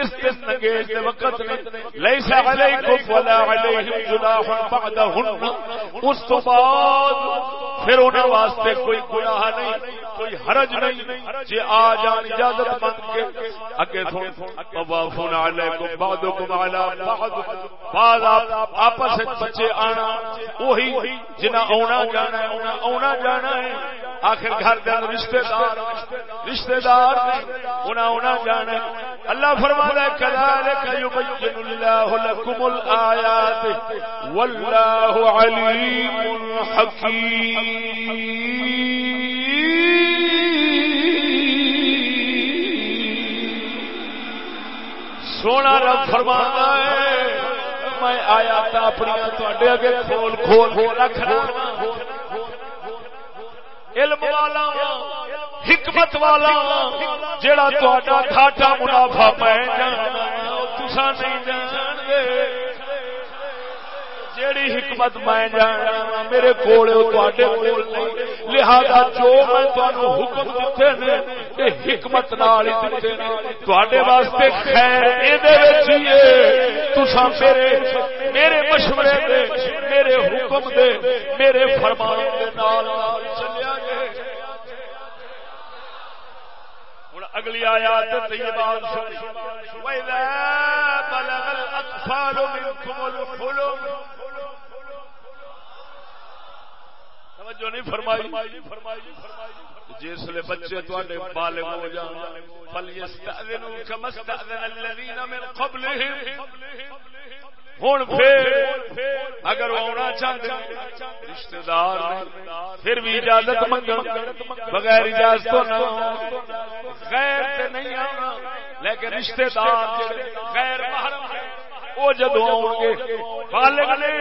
اس اس دے وقت نے لیس علیکم ولا علیہم جناح بعدہن اس تو بعد پھر انہاں واسطے کوئی گناہ نہیں کوئی حرج نہیں جے آ جان اجازت مانگ کے اگے تھو طوافون علیکم بعضکم علی بعض بعض آپس وچ بچے آنا وہی جنہ اونا جانا ہے اونا اونا جانا ہے آخر گھر دے رشتہ دار رشتہ دار انہاں اونا جانا ہے اللہ فرماتا ہے كذلك يبين الله لكم الآيات والله عليم حكيم. سونا رب فرماتا ہے، میں آیا تا اپنی تے اگے کھول کھول رکھ رہا علم والا حکمت والا جڑا تا گھاٹا منافع پہ جانا تسا نہیں جان گے جیڑی حکمت میں جانا میرے کول نہیں۔ لہذا جو میں تمہیں حکم دیتے نے یہ حکمت نال دیتے تے واسطے خیر یہ تسا میرے میرے مشورے دے، میرے حکم دے، میرے فرمان دے نال چلیا گئے اگلی آیات طیبات سن وَإِذَا بَلَغَ الْأَطْفَالُ مِنْكُمُ توجہ نہیں فرمائی۔ جس بچے تواڈے بالغ ہو جان فَلْيَسْتَأْذِنُوا كَمَا اسْتَأْذَنَ الَّذِينَ مِنْ قَبْلِهِمْ۔ ہوں پھر اگر آنا چاہتے رشتے دار پھر بھی اجازت منگ بغیر اجازت غیر نہیں آنا لیکن رشتے دار غیر محرم وہ جدو آؤ گے بالغ نے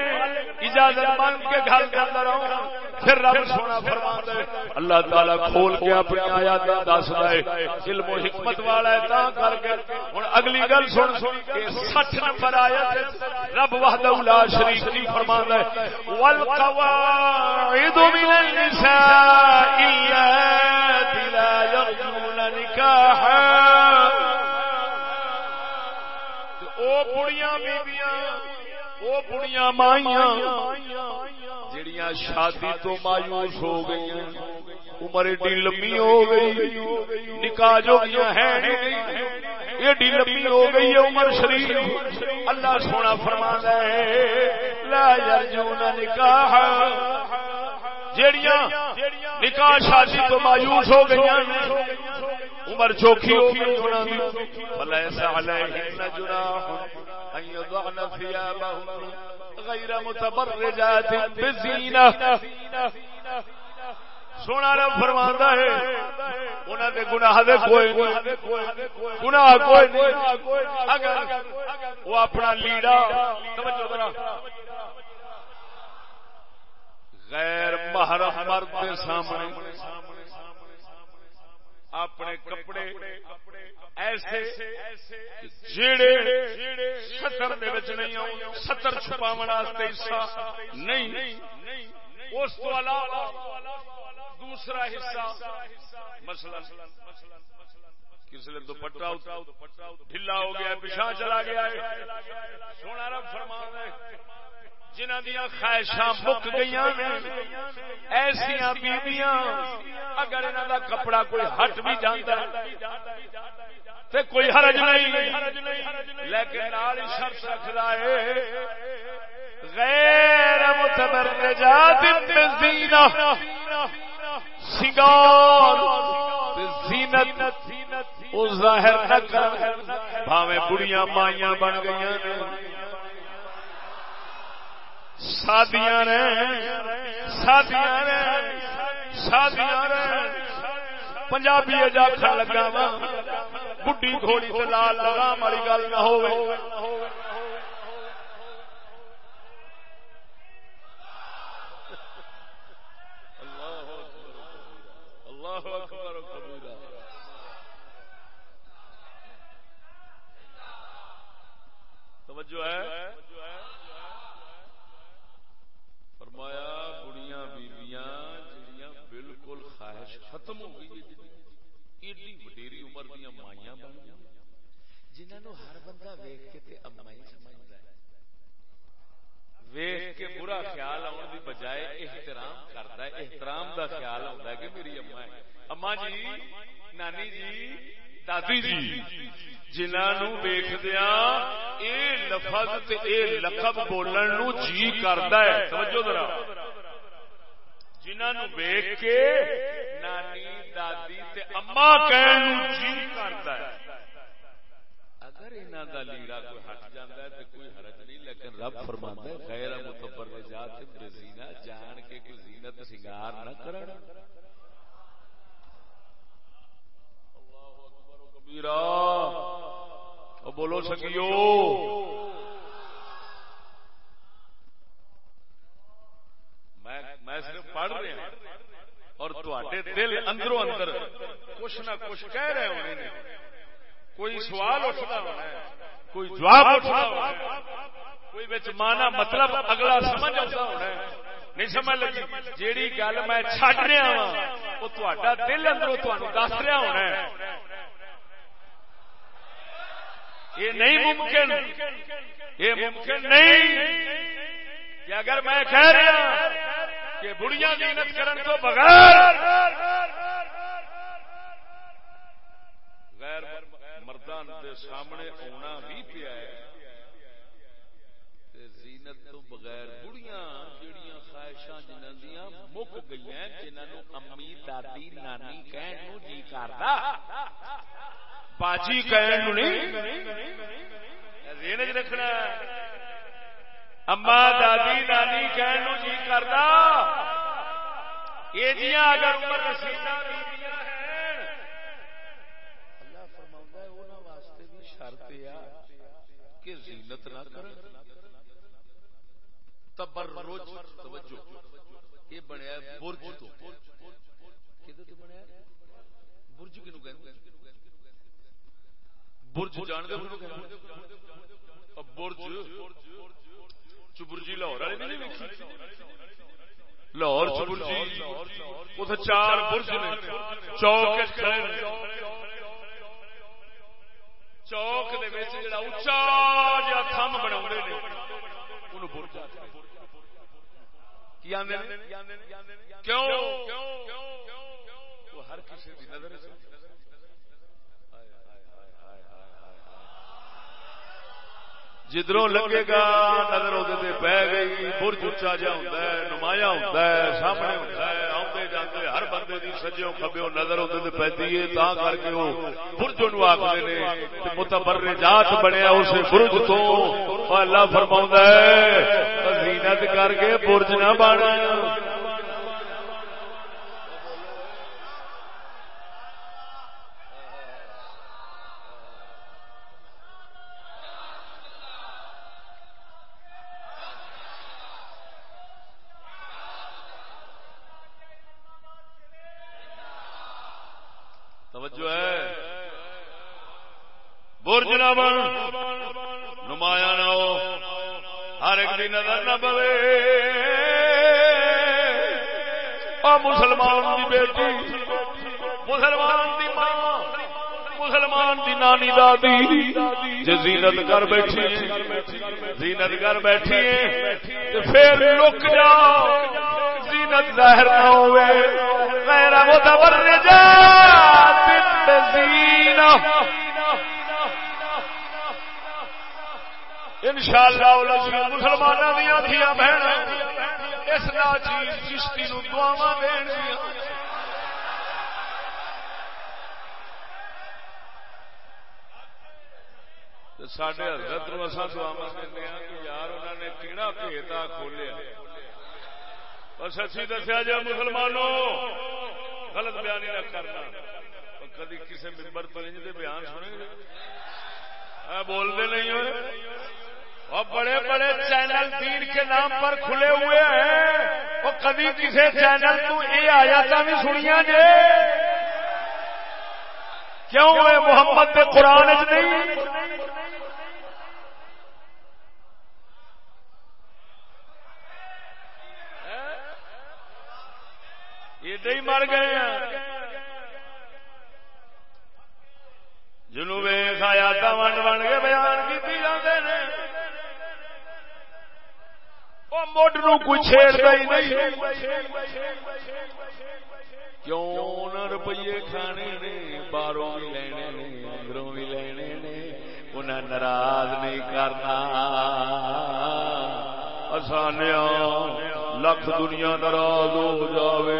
اجازت مانگ کے گھر کے اندر آؤ پھر رب سونا فرما دے اللہ تعالی کھول کے اپنی آیات دس رہے علم و حکمت والا ہے، تا کر کے۔ ہن اگلی گل سن سن کے 60 نمبر آیت رب وحدہ لا شریک کی فرما دے والقواعد من النساء اللاتي لا يرجون نكاحا۔ او بڑیاں بیبیاں او بڑیاں مائیاں جڑیاں شادی تو مایوس ہو گئی عمر ایڈی لمبی ہو گئی، نکاح جو ہے ایڈی لمبی ہو گئی ہے عمر شریف۔ اللہ سونا فرما ہے، لا یرجون نکاح۔ جیڑیاں نکاح، شادی تو مایوس ہو گئی عمر چوکھی ہو گئی فلیس علیہن جناح ان یضعن ثیابہن غیر متبرجات بزینہ۔ سونا رب فرماندا ہے، انہاں دے گناہ دے کوئی نہیں۔ گناہ کوئی نہیں۔ اگر وہ اپنا لیڑا توجہ ذرا۔ غیر محرم مرد کے سامنے، اپنے کپڑے ایسے جیڑے ستر نہیں ستر چھپا حصہ نہیں اس تو علاوہ دوسرا حصہ مثلا کسی نے دوپٹا ڈھلا ہو گیا پچھا چلا گیا سونا رب فرما جنہ دیا خواہشاں مک گئی ایسیا بیبیاں اگر انہوں کا کپڑا کوئی ہٹ بھی جانا تے کوئی حرج نہیں. لیکن نال شرط رکھتا ہے غیر متبرجات بزینہ سنگار زینت. او ظاہر نہ کر. بھاویں بڑیاں مائیاں بن گئی سادیاں نے. سادیاں نے. سادیاں نے. پنجابی اجا کھا لگا وا. بڈی گھوڑی تے لال لگام والی گل نہ ہوے اللہ اکبر کبیرہ توجہ ہے؟ فرمایا بڑیاں بیبیاں جڑیاں بالکل خواہش ختم ہو گئی ایڈی عمر دیا مائیاں بن گئی جنہوں ہر بندہ ویخ کے تے اما ہی سمجھتا ہے۔ ویخ کے برا خیال آنے کی بجائے احترام کرتا ہے۔ احترام دا خیال آتا ہے کہ میری اما ہے۔ اما جی نانی جی دادی جی جنہوں ویخدیا اے لفظ تے اے لقب بولن نو جی کردا ہے۔ توجہ ذرا۔ جنہوں ویخ کے نانی، دادی تے اما کہن جی کردا ہے۔ اگر انہاں دا لیڑا کوئی ہٹ جاندا ہے تے کوئی حرج نہیں، لیکن رب فرماندا ہے، غیر متبرجات بزینہ جان کے کوئی زینت سنگار نہ کرن۔ اللہ اکبر و کبیرہ۔ بولو سکیو میں صرف پڑھ رہا اور دل اندروں اندر کچھ نہ کچھ کہہ رہے ہونے نے کوئی سوال اٹھتا ہونا ہے کوئی جواب اٹھتا ہونا ہے کوئی بچ مانا مطلب اگلا سمجھ آتا ہونا ہے نہیں سمجھ لگی جیڑی گل میں چھڈ رہا ہوں وہ تا دل اندروں تمہیں دس رہا ہونا ہے یہ نہیں ممکن یہ ممکن نہیں کہ اگر میں کہہ رہا کہ بڑیاں محنت کرن تو بغیر غیر مردان دے سامنے آنا بھی پیا ہے زینت تو بغیر بڑیاں جڑیاں خواہشاں جنہاں دیاں مک گئی ہیں جنہاں امی، دادی، نانی کہن نو جی کردا، باجی کہن نو نہیں رکھنا اما دادی نانی کہن جی کردا۔ یہ جی اگر عمر رسیدہ اللہ ہے واسطے بھی شرط ہے کہ زینت نہ تبرج، توجہ۔ یہ بنیا برج تو۔ بنیا برج کنو برج جان دے برج۔ چبرجی لاہور والے نہیں لاہور چبرجی اتنے چار برج نے چوک چوک جڑا اچا جا تھم بنا برج کیوں وہ ہر کسی کی نظر جدروں لگے گا نظر وہ پی گئی برج اچا جا ہوں نمایاں ہوں سامنے ہوں آدھے جانے ہر بندے کی سجیوں کبھی نظر وہ پیتی ہے تا کر کے وہ برج نو آخر نے متبر جات بنیا اس برج تو اللہ فرما ہے کر کے برج نہ بنا زینت کر بیٹھی زینت کر بیٹھی پھر لک جاؤ زینت ظاہر نہ ہوئے۔ غیر متبرجا بالزینہ ان شاء اللہ جی، مسلمانوں دیا دیا بہن اس نا چیز چشتی نو دعوا دین سڈے حضرت نو اصا دعوا کہ یار انہوں نے کہڑا بھیتا کھولیا؟ اور سچی دسیا جائے مسلمانوں، غلط بیان نہ کرنا۔ کدی کسی ممبر پر بیان سنے گے؟ بولتے نہیں ہوئے؟ اور بڑے بڑے چینل دین کے نام پر کھلے ہوئے ہیں۔ وہ کبھی کسی چینل کو یہ آیا تھا بھی سنیا جے۔ کیوں ہے محمد کے قرآن چ نہیں؟ یہ مر گئے ہیں۔ جنوب آیا ونڈ ونڈ کے بیان کی جاتے ہیں مڈ نو کوئی چھیڑتا ہی نہیں۔ کیوں نہ روپیے کھانے نے باہروں بھی لینے نے اندروں بھی لینے نے انہیں ناراض نہیں کرنا آسانیا لکھ دنیا ناراض ہو جاوے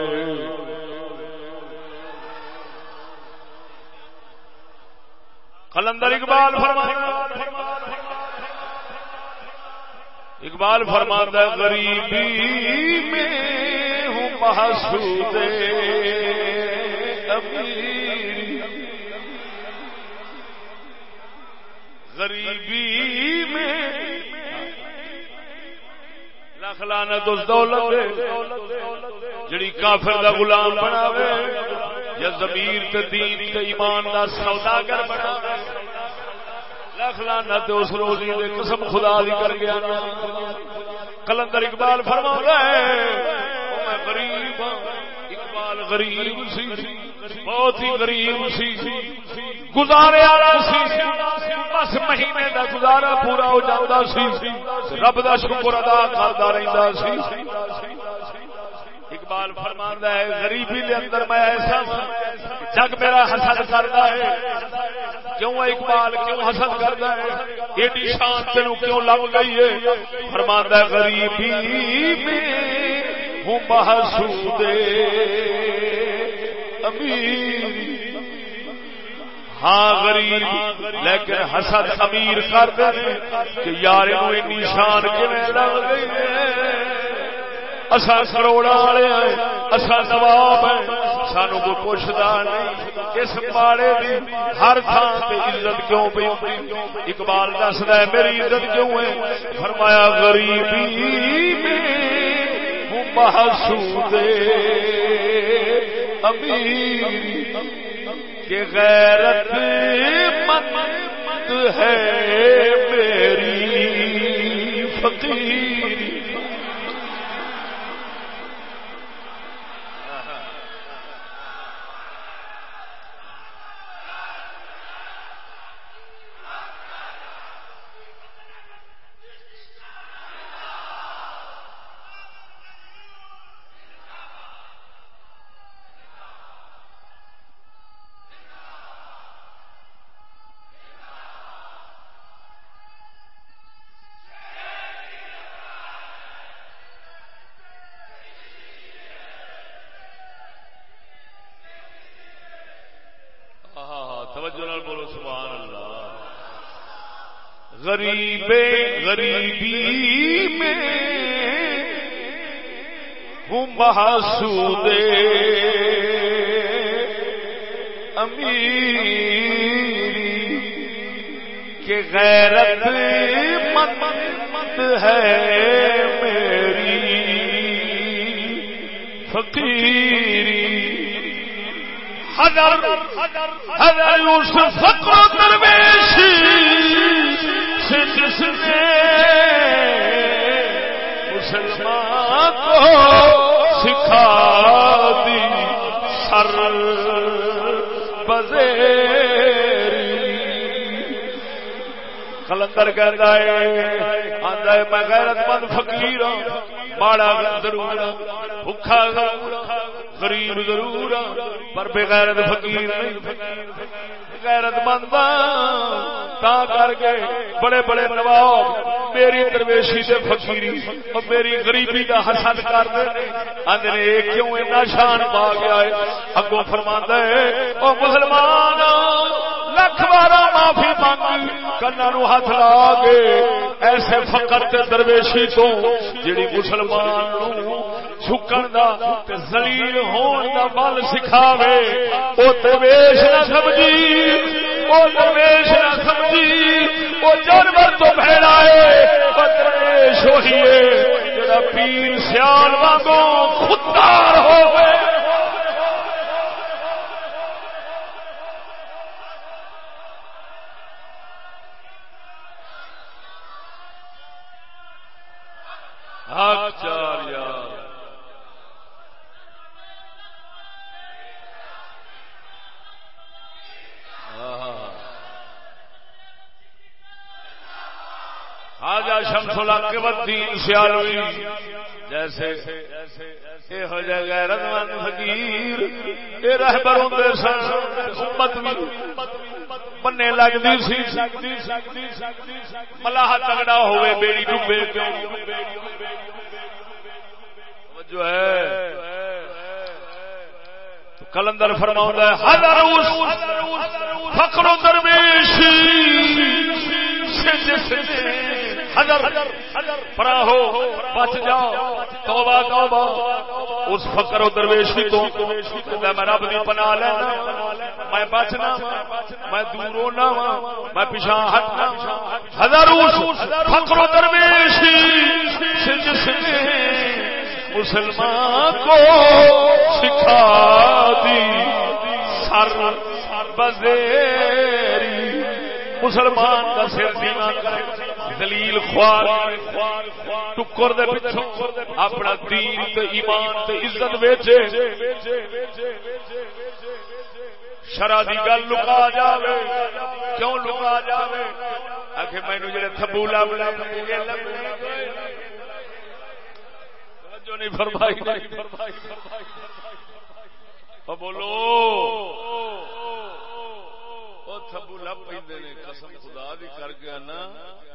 کلندر اقبال اقبال فرماندہ غریبی میں ہوں محسود غریبی میں لکھ لانا تو دولت جڑی کافر دا غلام بناوے یا ضمیر تے دین تے ایمان دا سوداگر بناوے۔ لکھ لانا اس روزی دے قسم خدا دی کر گیا کلندر اقبال فرما ہے غریب سی، بہت ہی غریب سی، گزارے والا سی، بس مہینے دا گزارا پورا ہو جاتا سی، رب دا شکر ادا کرتا رہتا سی۔ اقبال فرماندہ ہے، غریبی دے اندر میں ایسا جگ میرا حسد کرتا ہے۔ کیوں اقبال کیوں حسد کرتا ہے؟ ایڈی شان تینوں کیوں لگ گئی ہے؟ فرماندہ غریبی میں ہوں محسود امیر۔ ہاں غریب۔ لیکن حسد امیر کرتے کہ یار ایڈی شان لگ گئی ہے۔ اصا کروڑا والے ہیں اصا نواب ہیں۔ سانو کوئی پوچھتا نہیں۔ اس ماڑے کی ہر تھان پہ عزت کیوں پی؟ اقبال دسد ہے، میری عزت کیوں ہے؟ فرمایا، غریبی میں محسود امیر کہ غیرت مند ہے میری فقیر۔ محسود امیری کے غیرت مند ہے میری۔ فقیری حضر حضر یوسف فقر درویشی جس نے مسلمان کو سکھا دی سر بزے کلندر کہہ رہا ہے میں غیرت مند فقیر ہوں ماڑا ضرور بھوکا غریب ضرور پر بے غیرت فقیر نہیں غیرت مند تا کر کے بڑے بڑے نواب میری درویشی سے فقیری اور میری غریبی کا حسد کر دے اندر کیوں اتنا شان پا گیا ہے؟ اگوں فرما ہے، او مسلمان لکھ بارہ معافی مانگ کنا نو ہاتھ لا کے ایسے فقر تے درویشی تو جڑی مسلمان جھکن دا زلیل ہون دا بل سکھاوے، او درویش نہ سمجھی وہ درویش نہ سمجھی وہ جانور تو بھڑا ہے درویش وہی ہے جڑا پیر سیال وانگو خوددار ہوئے آچاریہ آجا شمس الحق الدین سیالوی۔ جیسے اے ہو جائے غیرت مند فقیر۔ اے رہبر ہوندے سن، امت بننے لگتی سی ملاح تگڑا ہوئے بیڑی ڈبے جو ہے کلندر فرماؤں ہے حضر و درویشی سے جس نے فرا ہو بچ جاؤ، توبہ توبہ۔ اس فکر و درویشی تو میں رب دی پناہ لینا۔ میں بچنا، میں دور ہونا، میں پیچھا ہٹنا۔ ہزار فکر و درویشی جس نے مسلمان کو سکھا دی۔ سر بزیری مسلمان کا سر دینا دلیل خوار ٹکر دے پچھوں اپنا دین تے ایمان تے عزت ویچے شرع دی گل لکا جاوے کیوں لکا جاوے آخر مینو جڑے تھبو لب جو نہیں فرمائی نہیں فرمائی بولو تھبو لب پہ قسم خدا دی کر گیا نا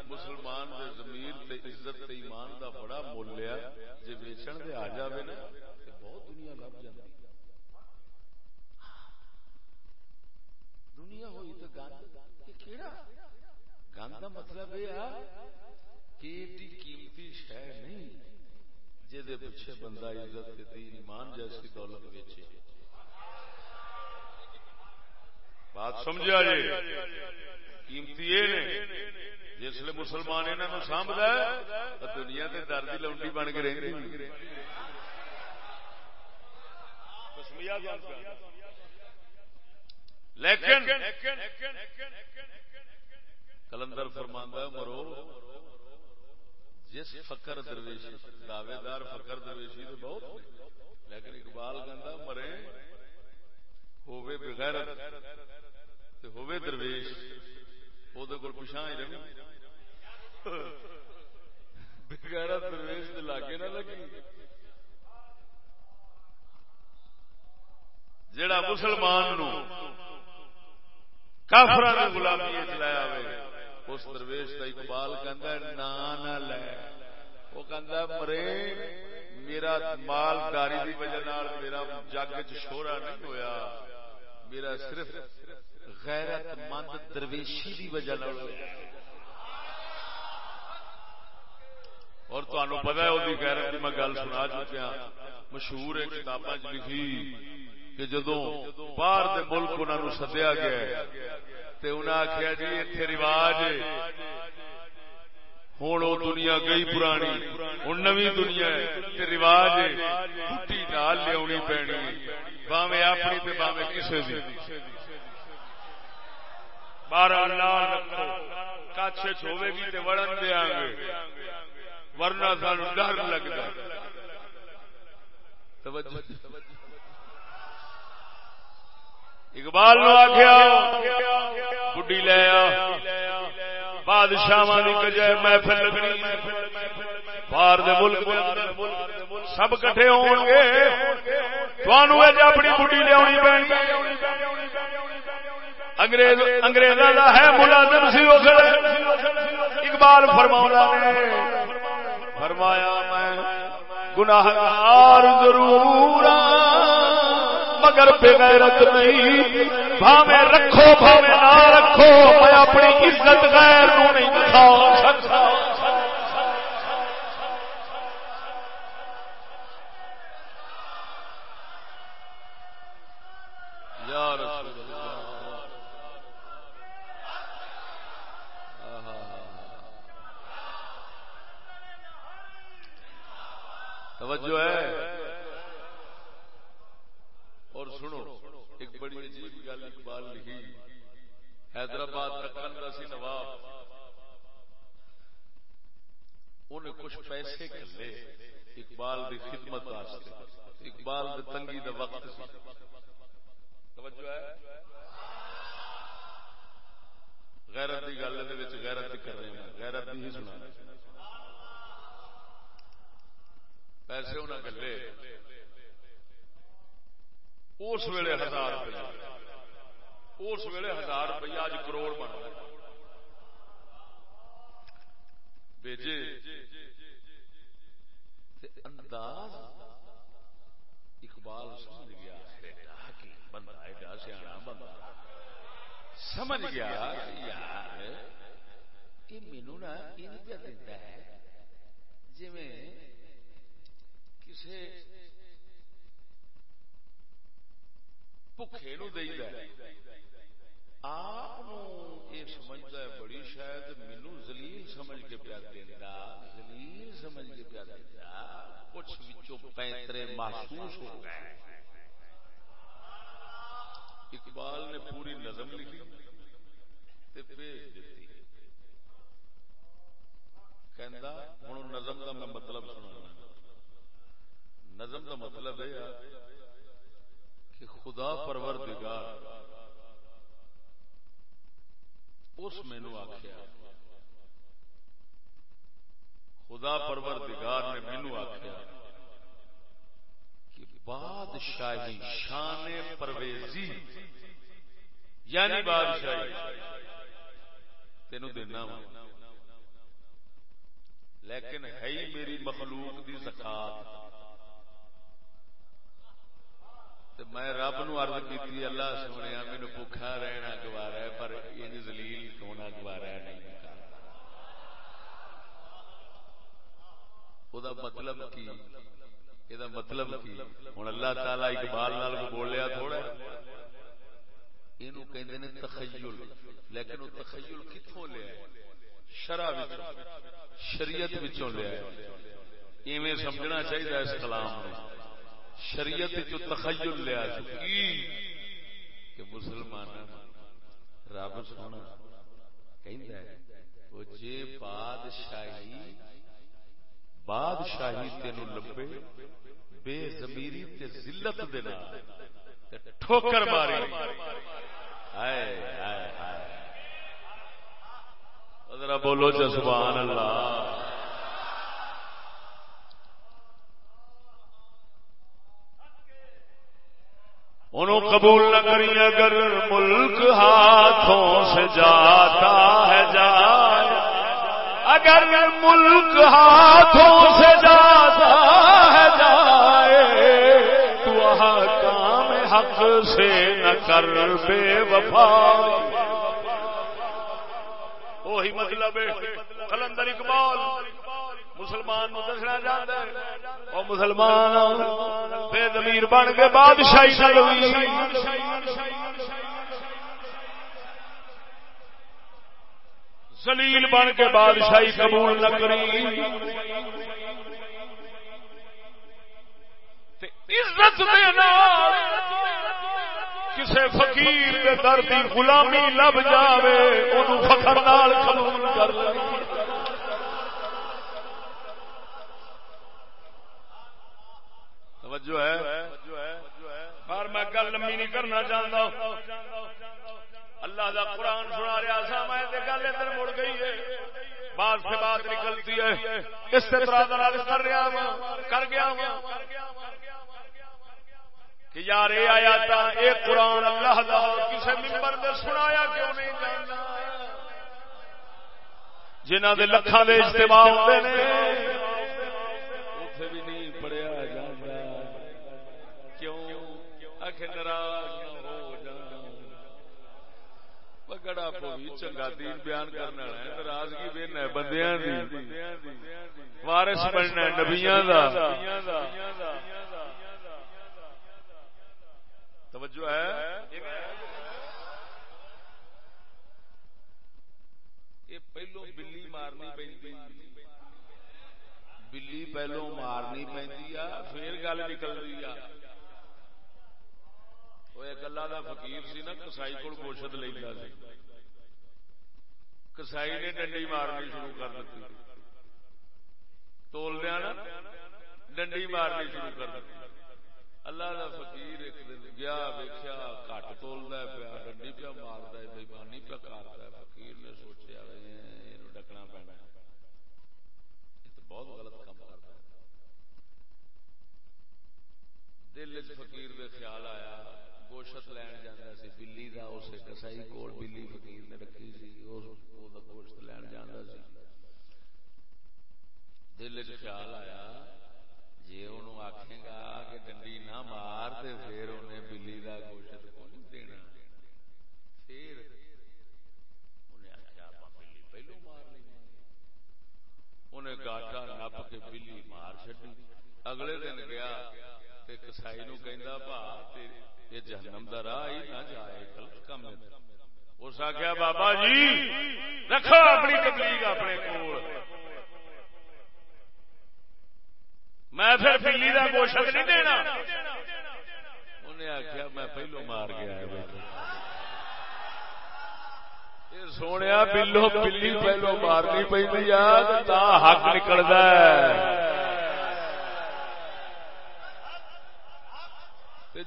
مسلمان دے ضمیر تے عزت تے ایمان دا بڑا مولیا جے ویچن دے آ جاوے نا، تے بہت دنیا لب جاندی دنیا ہوئی تے گند کیڑا؟ گند دا مطلب یہ ہے کہ ایڈی قیمتی شے نہیں، جے دے پیچھے بندہ عزت تے دین، ایمان جیسی دولت ویچے۔ بات سمجھا جی قیمتی یہ جس جسے مسلمان انہوں سانبد ہے دنیا کے درد کی لونڈی بن کے رہی لیکن کلندر فرماندہ مرو، جس فکر درویشی دعوے دار فکر درویشی تو بہت لیکن اقبال کہہ مرے ہوے بغیر ہوے درویش۔ وہ پچھا ہی رہی درویش لاگے نہ لگی جڑا مسلمان نو کافر گلابی چلایا اس درویش کا اقبال نہ لے وہ مرے میرا مال داری کی وجہ میرا جگ چورا نہیں ہویا میرا صرف غیرت مند درویشی کی وجہ اور تمہیں پتا ہے وہ غیرت کی میں گل سنا چکیا مشہور ہے کتاباں لکھی کہ جدو باہر دے ملک انہوں نے سدیا گیا تو انہیں آخیا جی اتنے رواج ہوں وہ دنیا گئی پرانی ہوں نو دنیا ہے رواج چھٹی نال لیا پینی باوے اپنی باوے کسی بھی بارہ لال رکھو، کچھ ہوے گی تو وڑن دیا گے ورنہ سان ڈر لگتا اقبال نو آخیا بڈی لیا بادشاہ کجائے محفل لگنی۔ باہر ملک سب کٹھے ہو گے اپنی بڑھی لیا پی انگریز انگریزوں کا ہے ملازم سی وہ اقبال فرما نے فرمایا میں گناہگار ضرور مگر بغیرت نہیں۔ بھاوے رکھو بھاوے نہ رکھو، میں اپنی عزت غیر نو نہیں دکھا توجہ ہے۔ اور سنو، ایک بڑی عجیب گل اقبال لکھی۔ حیدرآباد رکھن کا سی نواب انہیں کچھ پیسے کلے اقبال دی خدمت واسطے۔ اقبال دی تنگی دا وقت سی۔ توجہ ہے۔ غیرت کی گل غیرت کر رہے ہیں غیرت ہی سنا رہے پیسے انہیں گلے اس ویلے ہزار روپیہ اس ویلے ہزار روپیہ اج کروڑ بن بھیجے۔ انداز اقبال سمجھ گیا بندہ ایڈا سیاح بندہ۔ سمجھ گیا یار، یہ مینو نا یہ دیتا ہے۔ جی کسی بکے نو آپ یہ سمجھتا ہے بڑی شاید مینو زلیل سمجھ کے پیا دینا زلیل سمجھ کے پیا دینا کچھ پینترے محسوس ہو گئے اقبال نے پوری نظم لکھی بھیج دیتی کہ ہوں نظم کا میں مطلب سنا نظم کا مطلب ہے کہ خدا پرور دگار اس مینو آخیا خدا پرور دگار نے مینو آخیا کہ بادشاہی شان پرویزی یعنی بادشاہی تینوں دینا وا۔ لیکن ہے ہی میری مخلوق دی زکات۔ میں رب نو ارد کی اللہ سونے، مینو بھوکھا رہنا گوارا ہے، پر یہ زلیل ہونا گوارا نہیں مطلب کی؟ یہ مطلب کی؟ ہوں اللہ تعالی اقبال نال بولیا تھوڑا یہ تخیل، لیکن وہ تخیل کتوں لیا شرح شریعت لیا ایویں سمجھنا چاہیے اس کلام میں شریعت جو تخیل لیا چکی کہ مسلمان رب سونا وہ جے بادشاہی بادشاہی تین لبے بے زمیری تے ذلت دینا ٹھوکر ماری۔ ہائے ہائے ہائے۔ بولو جسبان اللہ۔ انہوں قبول نہ کری اگر ملک ہاتھوں سے جاتا ہے جائے۔ اگر ملک ہاتھوں سے جاتا ہے جائے، تو کام حق سے نہ کر بے وفا۔ وہی مطلب کلندر اقبال مسلمان نو دسنا چاہتا ہے۔ اور مسلمان بے زمیر بن کے بادشاہی سلیل بن کے بادشاہی قبول نہ کری۔ عزت کسی فقیر کے درد غلامی لب جاوے ان فخر نال قبول کر توجہ ہے۔ پر میں گل لمبی نہیں کرنا چاہتا۔ اللہ دا قرآن سنا رہا سا، میں گل ادھر مڑ گئی ہے۔ بات سے بات نکلتی ہے۔ اس سے طرح کر رہا ہوں کر گیا ہوں کہ یار، یہ آیا تھا ایک قرآن اللہ دا کسی ممبر نے سنایا کیوں نہیں جاننا جنہ دے لکھان دے اجتماع ہوتے ہیں گڑا پوی چنگا دین بیان کرنا ہے، ناراضگی بین ہے بندیاں دی۔ وارث بننا ہے نبیاں دا۔ توجہ ہے؟ یہ پہلو بلی مارنی پی بلی پہلو مارنی پہ پھر گل نکل رہی وہ ایک اللہ کا فقیر سی نا، کسائی کو گوشت لینا سی۔ کسائی نے ڈنڈی مارنی شروع کر دیتی تول دیا نا ڈنڈی مارنی شروع کر دیتی اللہ کا فقیر ایک دن گیا ویخیا کٹ تولتا پیا ڈنڈی پیا مارتا ہے بےمانی پیا کرتا ہے فقیر نے سوچا ڈکنا پینا یہ تو بہت غلط کام کرتا ہے دل چ فقیر دے خیال آیا گوشت لین جانا سی، بلی دا اسے کسائی کول بلی فقیر نے رکھی سی گوشت لین جانا سی۔ دل چ خیال آیا جی ان آخے گا کہ ڈنڈی نہ مار تو پھر انہیں بلی کا گوشت کو نہیں دینا؟ پھر انہیں آخیا آپ بلی پہلو مار لی۔ انہیں گاٹا نپ کے بلی مار چڈی اگلے دن گیا تے کسائی نو کہندا کہ یہ جہنم دا راہ ہی نہ جائے، غلط کم اس آخیا بابا جی رکھو اپنی تبلیغ اپنے کول۔ میں پھر بلی کا گوشت نہیں دینا۔ انہیں آخیا میں پہلو مار گیا ہے۔ سونے بلو، بلی پہلو مارنی پہ حق نکلتا ہے۔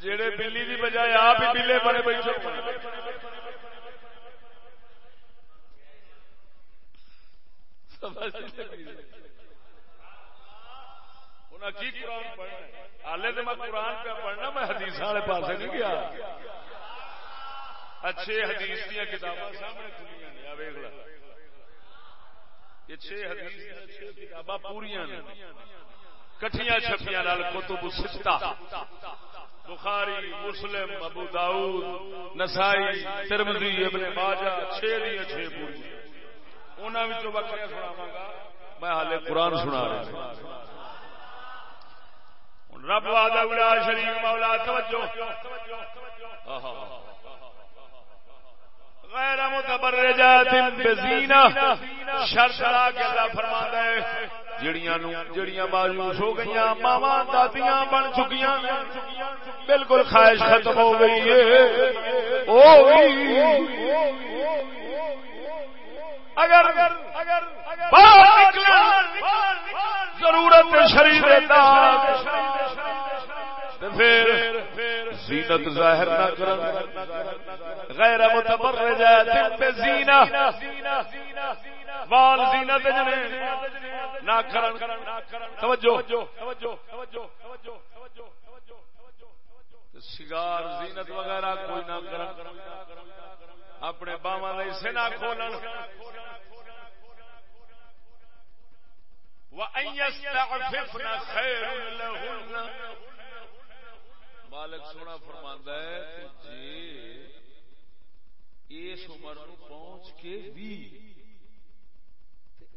جڑے بلی کی بجائے آپ ہی بلے بڑے بیٹھے کی قرآن پڑھنا ہالے تو میں قرآن پہ پڑھنا، میں حدیث والے پاس نہیں گیا۔ اچھے حدیث دیا کتابیں سامنے کھلیاں نے یہ چھ حدیث کتاباں پوریا کٹیاں چھپیاں لال کتب ستا بخاری، مسلم، ابو داؤد، نسائی ترمزی ابن ماجہ چھ دیا چھ پوری انہوں بکریا سناوا گا۔ میں حال قرآن سنا رہا ہوں۔ رب والا شریف مولا، توجہ۔ غیر متبرجات بزینہ شرط لا کے اللہ فرماتا ہے۔ جڑیاں نو جڑیاں مایوس ہو گئیاں، ماواں دادیاں بن چکیاں۔ بالکل خواہش ختم ہو گئی ہے۔ او اگر ضرورت شریف پھر زینت ظاہر نہ کر غیر متبرجات بزینہ وال زینت جنے نہ کرن۔ توجہ۔ سگار، زینت وغیرہ کوئی نہ کرن۔ اپنے باواں دے سے نہ کھولن۔ وَأَن يَسْتَعْفِفْنَ خَيْرٌ لَهُنَّ۔ مالک سونا فرماندا ہے جی اس عمر نو پہنچ کے بھی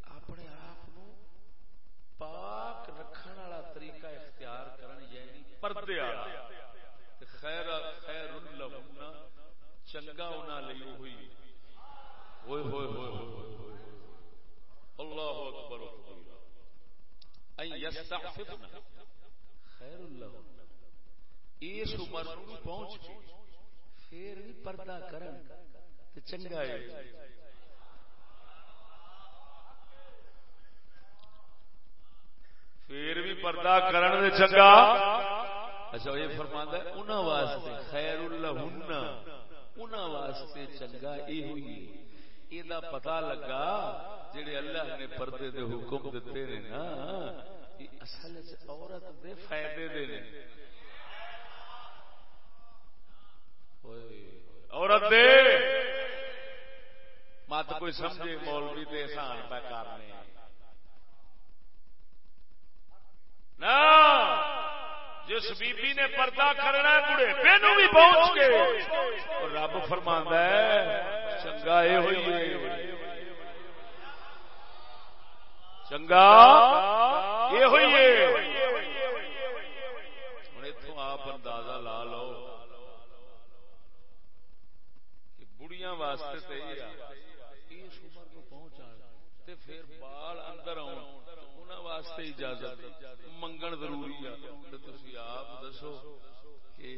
اپنے آپ پاک رکھن والا طریقہ اختیار کرن یعنی پردے والا۔ خیر خیر لہن چنگا انہاں لئی ہوئی۔ ہوئے ہوئے ہوئے ہوئے اللہ اکبر ان یستعففن خیر لہن اس عمر پہنچ کے پھر بھی پردہ کرن چنگا ہے۔ پھر بھی پردہ کرن دے چنگا۔ اچھا یہ فرماندا ہے، انہاں واسطے خیر لہن واسطے چنگا یہ ہوئی یہ پتا لگا، جڑے اللہ نے پردے دے حکم دیتے نے نا اصل عورت دے فائدے دے نے۔ عورت دے۔ مت کوئی سمجھے مولوی دے احسان پہ کرنے۔ نہ جس بی بی نے پردہ کرنا بڑھے پینو بھی پہنچ کے۔ رب فرما ہے چنگا یہ ہوئی چنگا یہ ہوئی ہوں اتوں آپ اندازہ لا لو کہ بڑیاں واسطے اس عمر کو پہنچ پھر بال اندر آن واسطے اجازت منگن ضروری ہے تو تھی آپ دسو کہ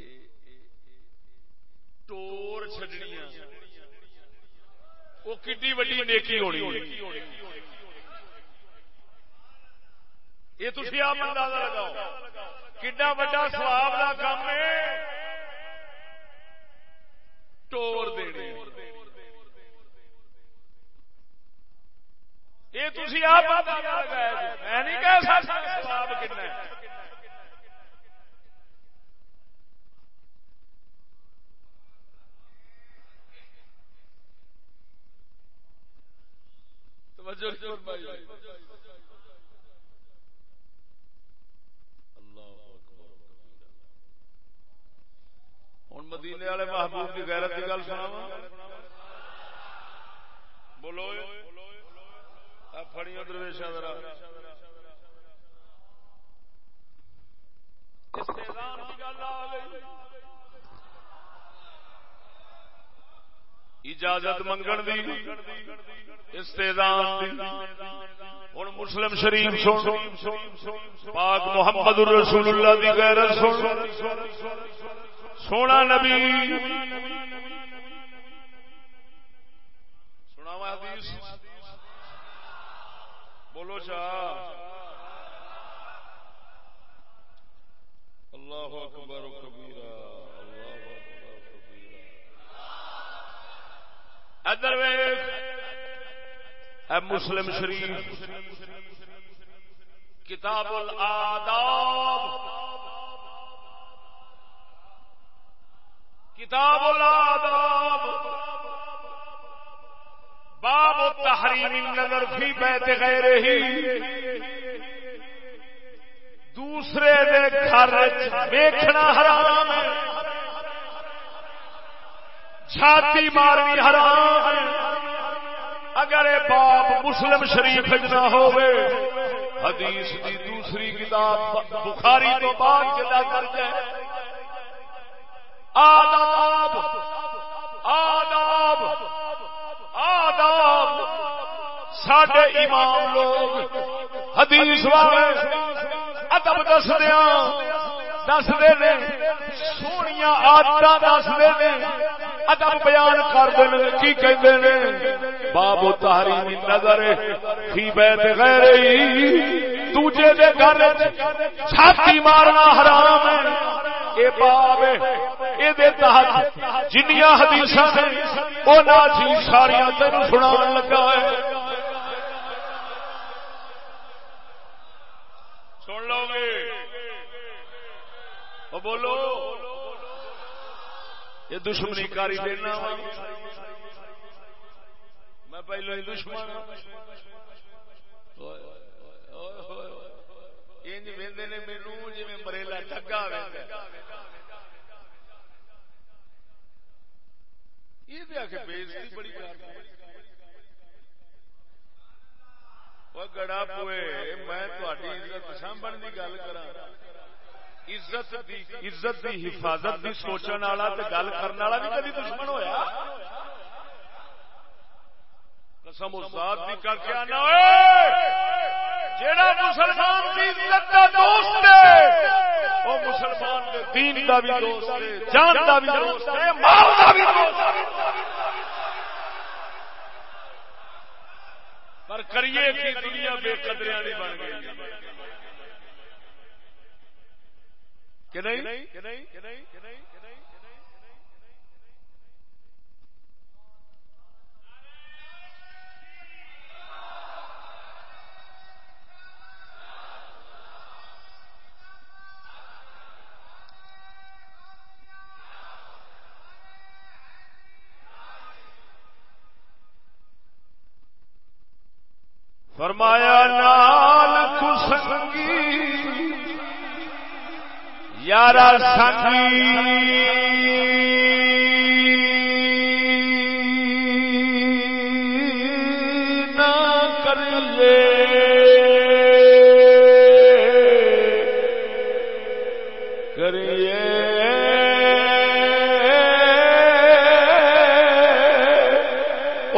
ٹور چڈنی وہ کڈی وڈی نیکی ہونی یہ تھی آپ اندازہ لگاؤ، کڈا وا سواب کا کام ہے؟ ٹور دے یہ تھی آپ جی۔ میں نہیں کہہ سکتا سواب کنا توجہ ہوں مدینے والے محبوب کی غیرت کی گل سنا بولو فڑی درویشا ذرا اجازت منگن دی استعدان ہوں مسلم شریف پاک محمد رسول اللہ دی غیرت سن۔ سونا نبی سنا حدیث بولو شاہ اللہ اکبر کبیرہ ادر مسلم شریف کتاب الآداب کتاب الاداب باب تحریم النظر فی بیت غیر ہی دوسرے دے گھر دیکھنا حرام ہے چھاتی مارنی حرام ہے اگر باپ مسلم شریف نہ ہوئے حدیث دی دوسری کتاب بخاری تو بعد کدا کر جائے آداب آداب آداب۔ ساڈے امام لوگ، حدیث والے ادب دس دیا دس دے آدت دس دے ادب بیان کر دیں کی کہتے ہیں بابو تحریم نظر، فی بیت غیر دوجے دے گھر چھاتی مارنا حرام ہے۔ اے باب، اے دے تحت جنیاں حدیثاں نے او نا جی ساریاں تینو سنان لگا ہے۔ سن لو گے۔ بولو۔ یہ دشمنی کاری دینا میں پہلو ہی دشمن ہاں۔ انج ویندے نے مینوں جویں جی مریلا ٹگا ویندا یہ تے کہ بےزتی بڑی کر وہ گڑا پوئے، میں تہاڈی عزت سامبن دی گل کراں۔ عزت دی عزت دی حفاظت دی سوچن والا تے گل کرن والا بھی کبھی دشمن ہویا؟ قسم ذات دی کر کے آنا اوئے جیڑا مسلمان دی عزت دا دوست ہے، وہ مسلمان دے دین دا بھی دوست ہے، جان دا بھی دوست ہے، مال دا بھی دوست ہے۔ پر کریے کہ دنیا بے قدریاں نہیں بن گئی۔ کہ نہیں فرمایا نہ یارا سنگی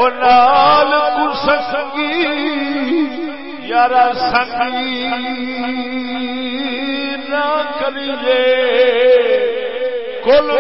نال کس سنگی یار سنگی۔ کل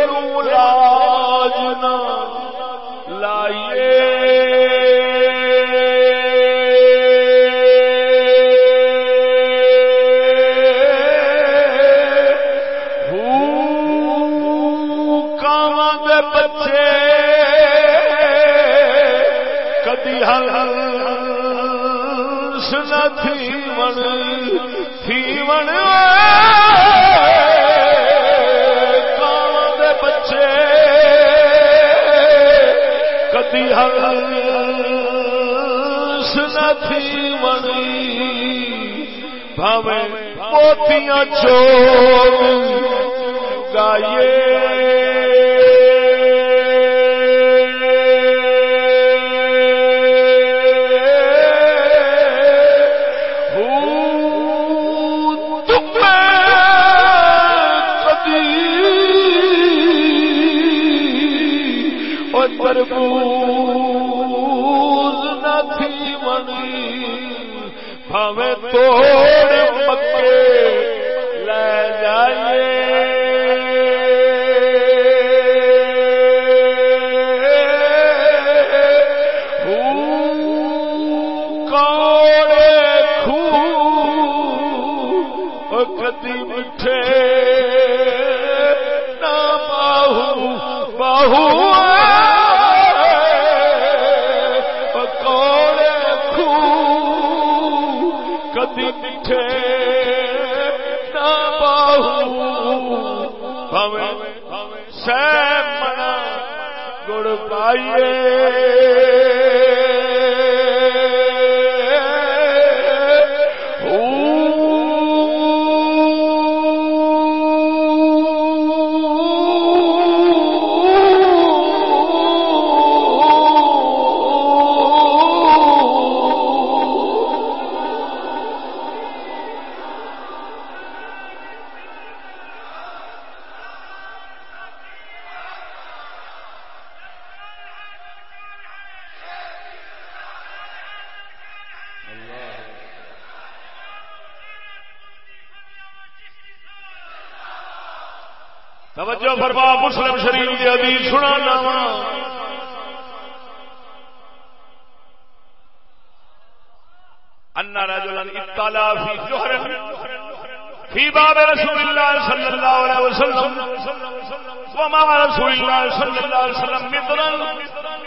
وما رسول الله صلى الله عليه وسلم مدرا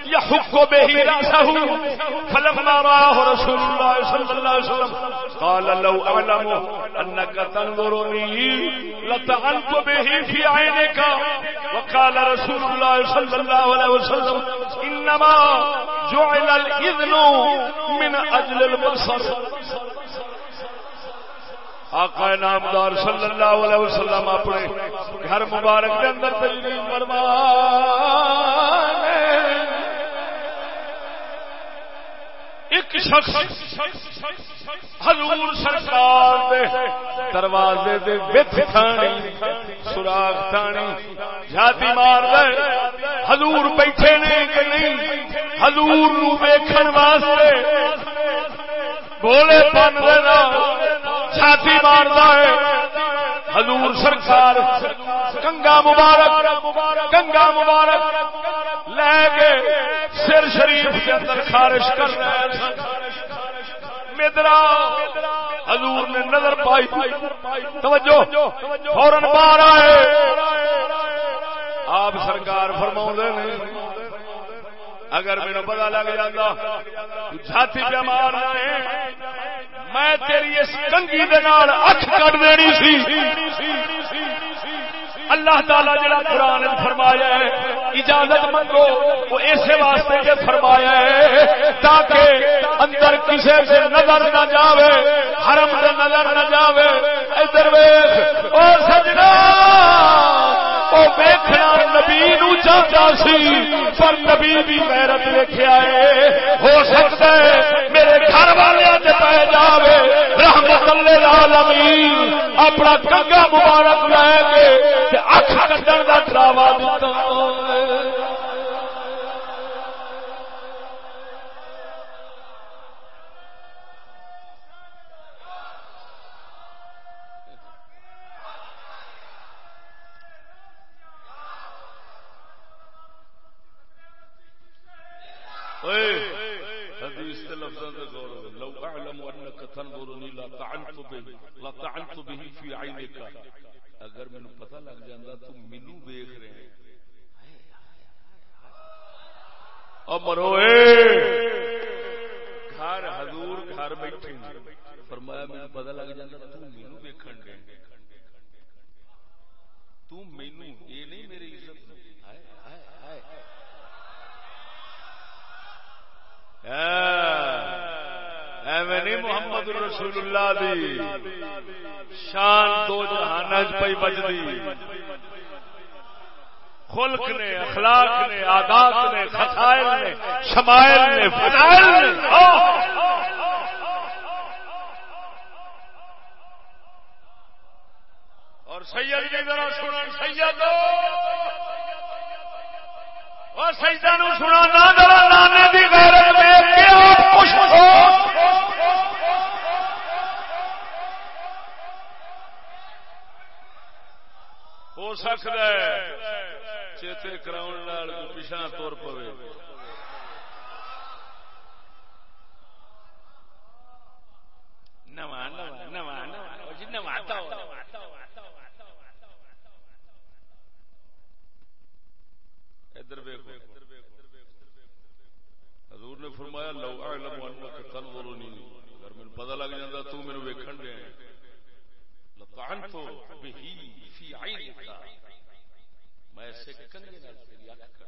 يحق به رأسه. فلما راه رسول الله صلى الله عليه وسلم قال لو أعلم أنك تنظرني لتعلت به في عينك وقال رسول الله صلى الله عليه وسلم إنما جعل الإذن من أجل المرصص آقا نامدار صلی اللہ علیہ وسلم اپنے گھر مبارک کے اندر تجریف فرما ایک شخص حضور سرکار دے دروازے دے وچ تھانی، سوراخ تھانی، جھاتی مار دے۔ حضور بیٹھے نے کہ نہیں؟ حضور نو ویکھن واسطے بولے پن دے نال۔ چھاتی مارتا ہے۔ حضور سرکار گنگا مبارک گنگا مبارک لے کے سر شریف کے اندر خارش کر مدرا حضور نے نظر پائی۔ توجہ فورن باہر آئے۔ آپ سرکار فرما نے، اگر میرا پتا لگ جاتا جاتی پہ مارنا ہے میں تیری اس کنگی اکھ کٹ دینی سی۔ اللہ تعالی جڑا قرآن فرمایا ہے، اجازت منگو وہ اسی واسطے کے فرمایا ہے، تاکہ اندر کسی سے نظر نہ جاوے، حرم سے نظر نہ جاوے۔ ادھر ویخ او سجنا، او نبی نو چاہتا سی، پر نبی بھی غیرت لکھا ہے۔ ہو سکتا ہے میرے گھر والوں والے پہ جاوے۔ رحمت العالمین، اپنا کنگا مبارک لے کے اکھ کٹن کا ڈراوا دیتا اگر مینو پتا لگ جاتا تو مینو ویخ رہے مرو گھر حضور گھر بیٹھے فرمایا مینو پتا لگ جاتا تو مینو ویکن گئے تو مینو یہ نہیں میری عزت ایویں نہیں محمد رسول اللہ دی۔ شان دو جہان پی بجدی۔ خلق نے، اخلاق نے آدات نے خسائل نے، شمائل نے، فضائل نے۔ اور سید کی ذرا سنن، سید! اور سیدہ نو سنا نہ ذرا نانے دی غیرت میں کہ آپ خوش ہو ہو سکتا ہے۔ چیتے کراؤ پچھا تور پوے۔ نواں نواں نواں نواں جی ادھر حضور نے فرمایا، لو اعلم انك تنظرني اگر مجھے پتہ لگ جاندا تو میرے ویکھن دے لطعنت به في عينك میں ایسے کنگے نال تیری اکھ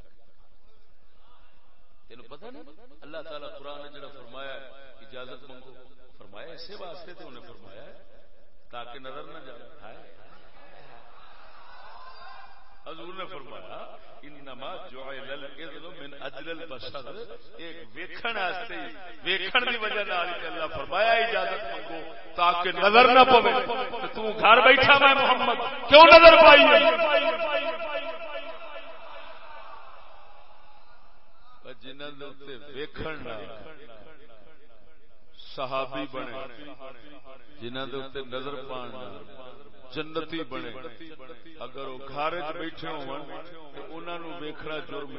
تینوں پتہ نہیں؟ اللہ تعالی قرآن نے جڑا فرمایا اجازت منگو فرمایا اسی واسطے تو انہیں فرمایا تاکہ نظر نہ جائے۔ ہائے۔ حضور نے فرمایا، انما جعل الاذن من اجل البشر. ایک ویکھن واسطے ویکھن دی وجہ نال اللہ فرمایا، اجازت منگو تاکہ نظر نہ پوے تو گھر بیٹھا میں محمد، کیوں نظر پائی جنہاں دے اوتے ویکھن صحابی بنے، جنہاں دے اوتے نظر پان جنتی بنے۔ اگر وہ گھر بیٹھے ہو ویخنا جرم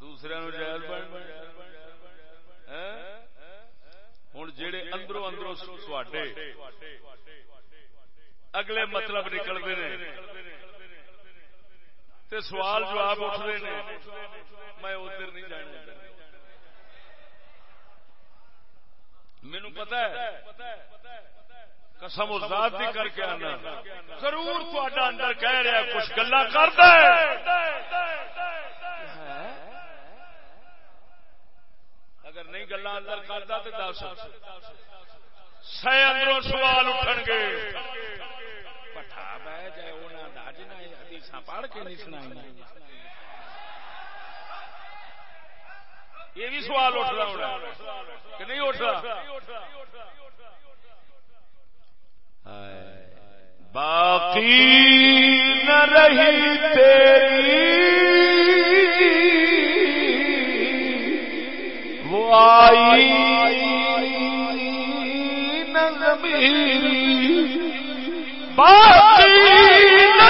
دوسرے جائز بن ہوں جڑے اندروں اندروں اگلے مطلب نکلتے ہیں تے سوال جواب اٹھتے ہیں میں ادھر نہیں جانا مینو پتا ہے، قسم ذات بھی کر کے آنا۔ ضرور تا اندر کہہ رہا کچھ گلا کرتا اگر نہیں گلا اندر کرتا تو دس۔ سہ اندروں سوال اٹھن گے پٹھا بہ جائے انہیں پڑھ کے نہیں سنا یہ بھی سوال اٹھ رہا ہونا کہ نہیں اٹھ رہا باقی نہ رہی تیری وہ آئی نہ زمین باقی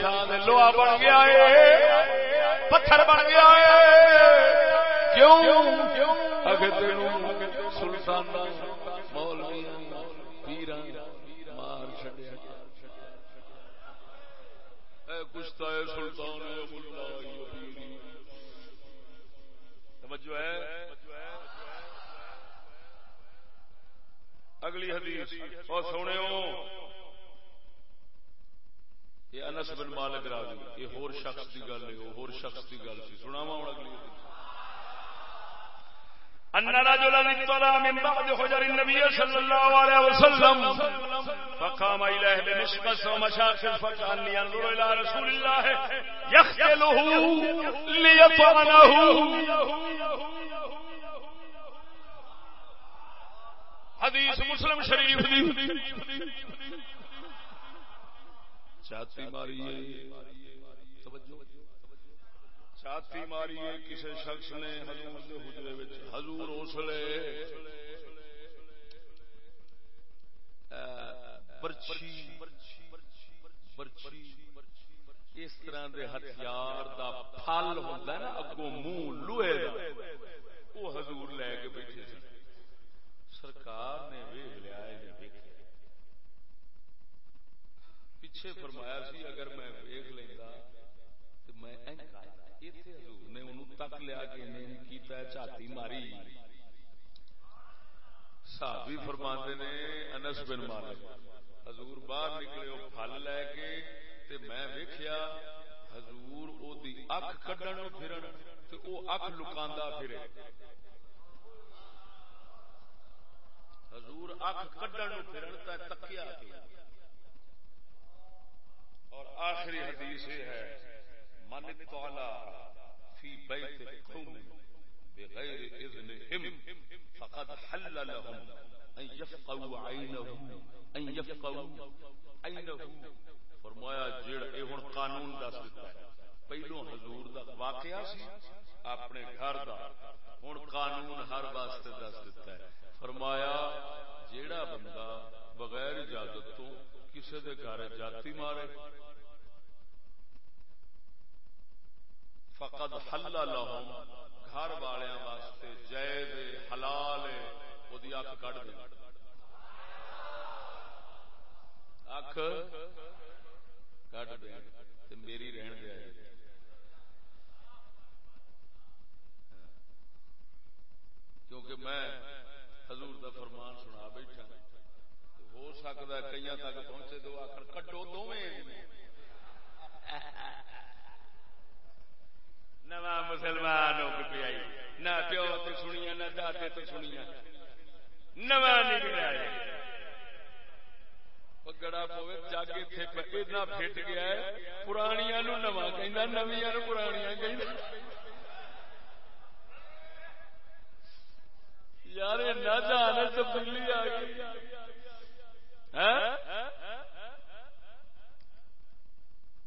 شیشے کی تھان لوہا بن گیا ہے، پتھر بن گیا ہے۔ کیوں؟ اگر تین سلطان مولوی مار سلطان توجہ ہے؟ اگلی حدیث۔ اور سونے یہ انس بن مالک راوی، یہ ہور شخص کی گل ہے ہور شخص کی گل سی۔ سناوا ہوں اگلی حدیث۔ أن رجلا اطلع من بعد حجر النبي صلى الله عليه وسلم، فقام إليه بمشقس ومشاكل فكأني ينظر إلى رسول الله يختله ليطعنه. حدیث مسلم شریف دی۔ چاتی ماری چھاتی ماری کسی شخص نے حضور کے حجرے حضور اس لیے اس طرح دے ہتھیار دا پھل ہوتا ہے نا، اگوں منہ لوہے وہ حضور لے کے بیٹھے سن۔ سرکار نے ویگ لیا ہے۔ پیچھے فرمایا سی، اگر میں ویگ لینا تو میں اتنے حضور نے انہوں تک لیا کہ کیتا ہے چاتی ماری۔ صحابی فرماندے نے، انس بن مالک، حضور باہر نکلے، وہ پھل لے کے تے میں ویکھیا حضور او دی اکھ کڈن پھرن تے او اکھ لکاندا پھرے۔ حضور اکھ کڈن پھرن تے تکیا کیا۔ اور آخری حدیث یہ ہے، من طالا فی بیت قوم بغیر اذنهم فقد حل لهم ان يفقوا عينه ان يفقوا عينه فرمایا جڑ اے ہن قانون دس دیتا ہے، پہلو حضور دا واقعہ سی، اپنے گھر دا، ہن قانون ہر واسطے دس دیتا ہے۔ فرمایا، جیڑا بندہ بغیر اجازت تو کسی دے گھر جاتی مارے۔ فقد حل لهم گھر والوں واسطے جائز حلال وہ اک کٹ دے۔ اک کٹ دے میری رہن دیا کیونکہ میں حضور دا فرمان سنا بیٹھا۔ ہو سکتا ہے کئی تک پہنچے تو آخر کٹو دونوں نواں مسلمان ہو کے پیائی، نہ پیو تو سنیا نہ دادے تو سنیا نواں نکلا گڑا پوے جگ اتنا فٹ گیا ہے پرانیا نو نواں کہ نویا نو پرانیا کہ یار نہ جان تبدیلی آ گئی۔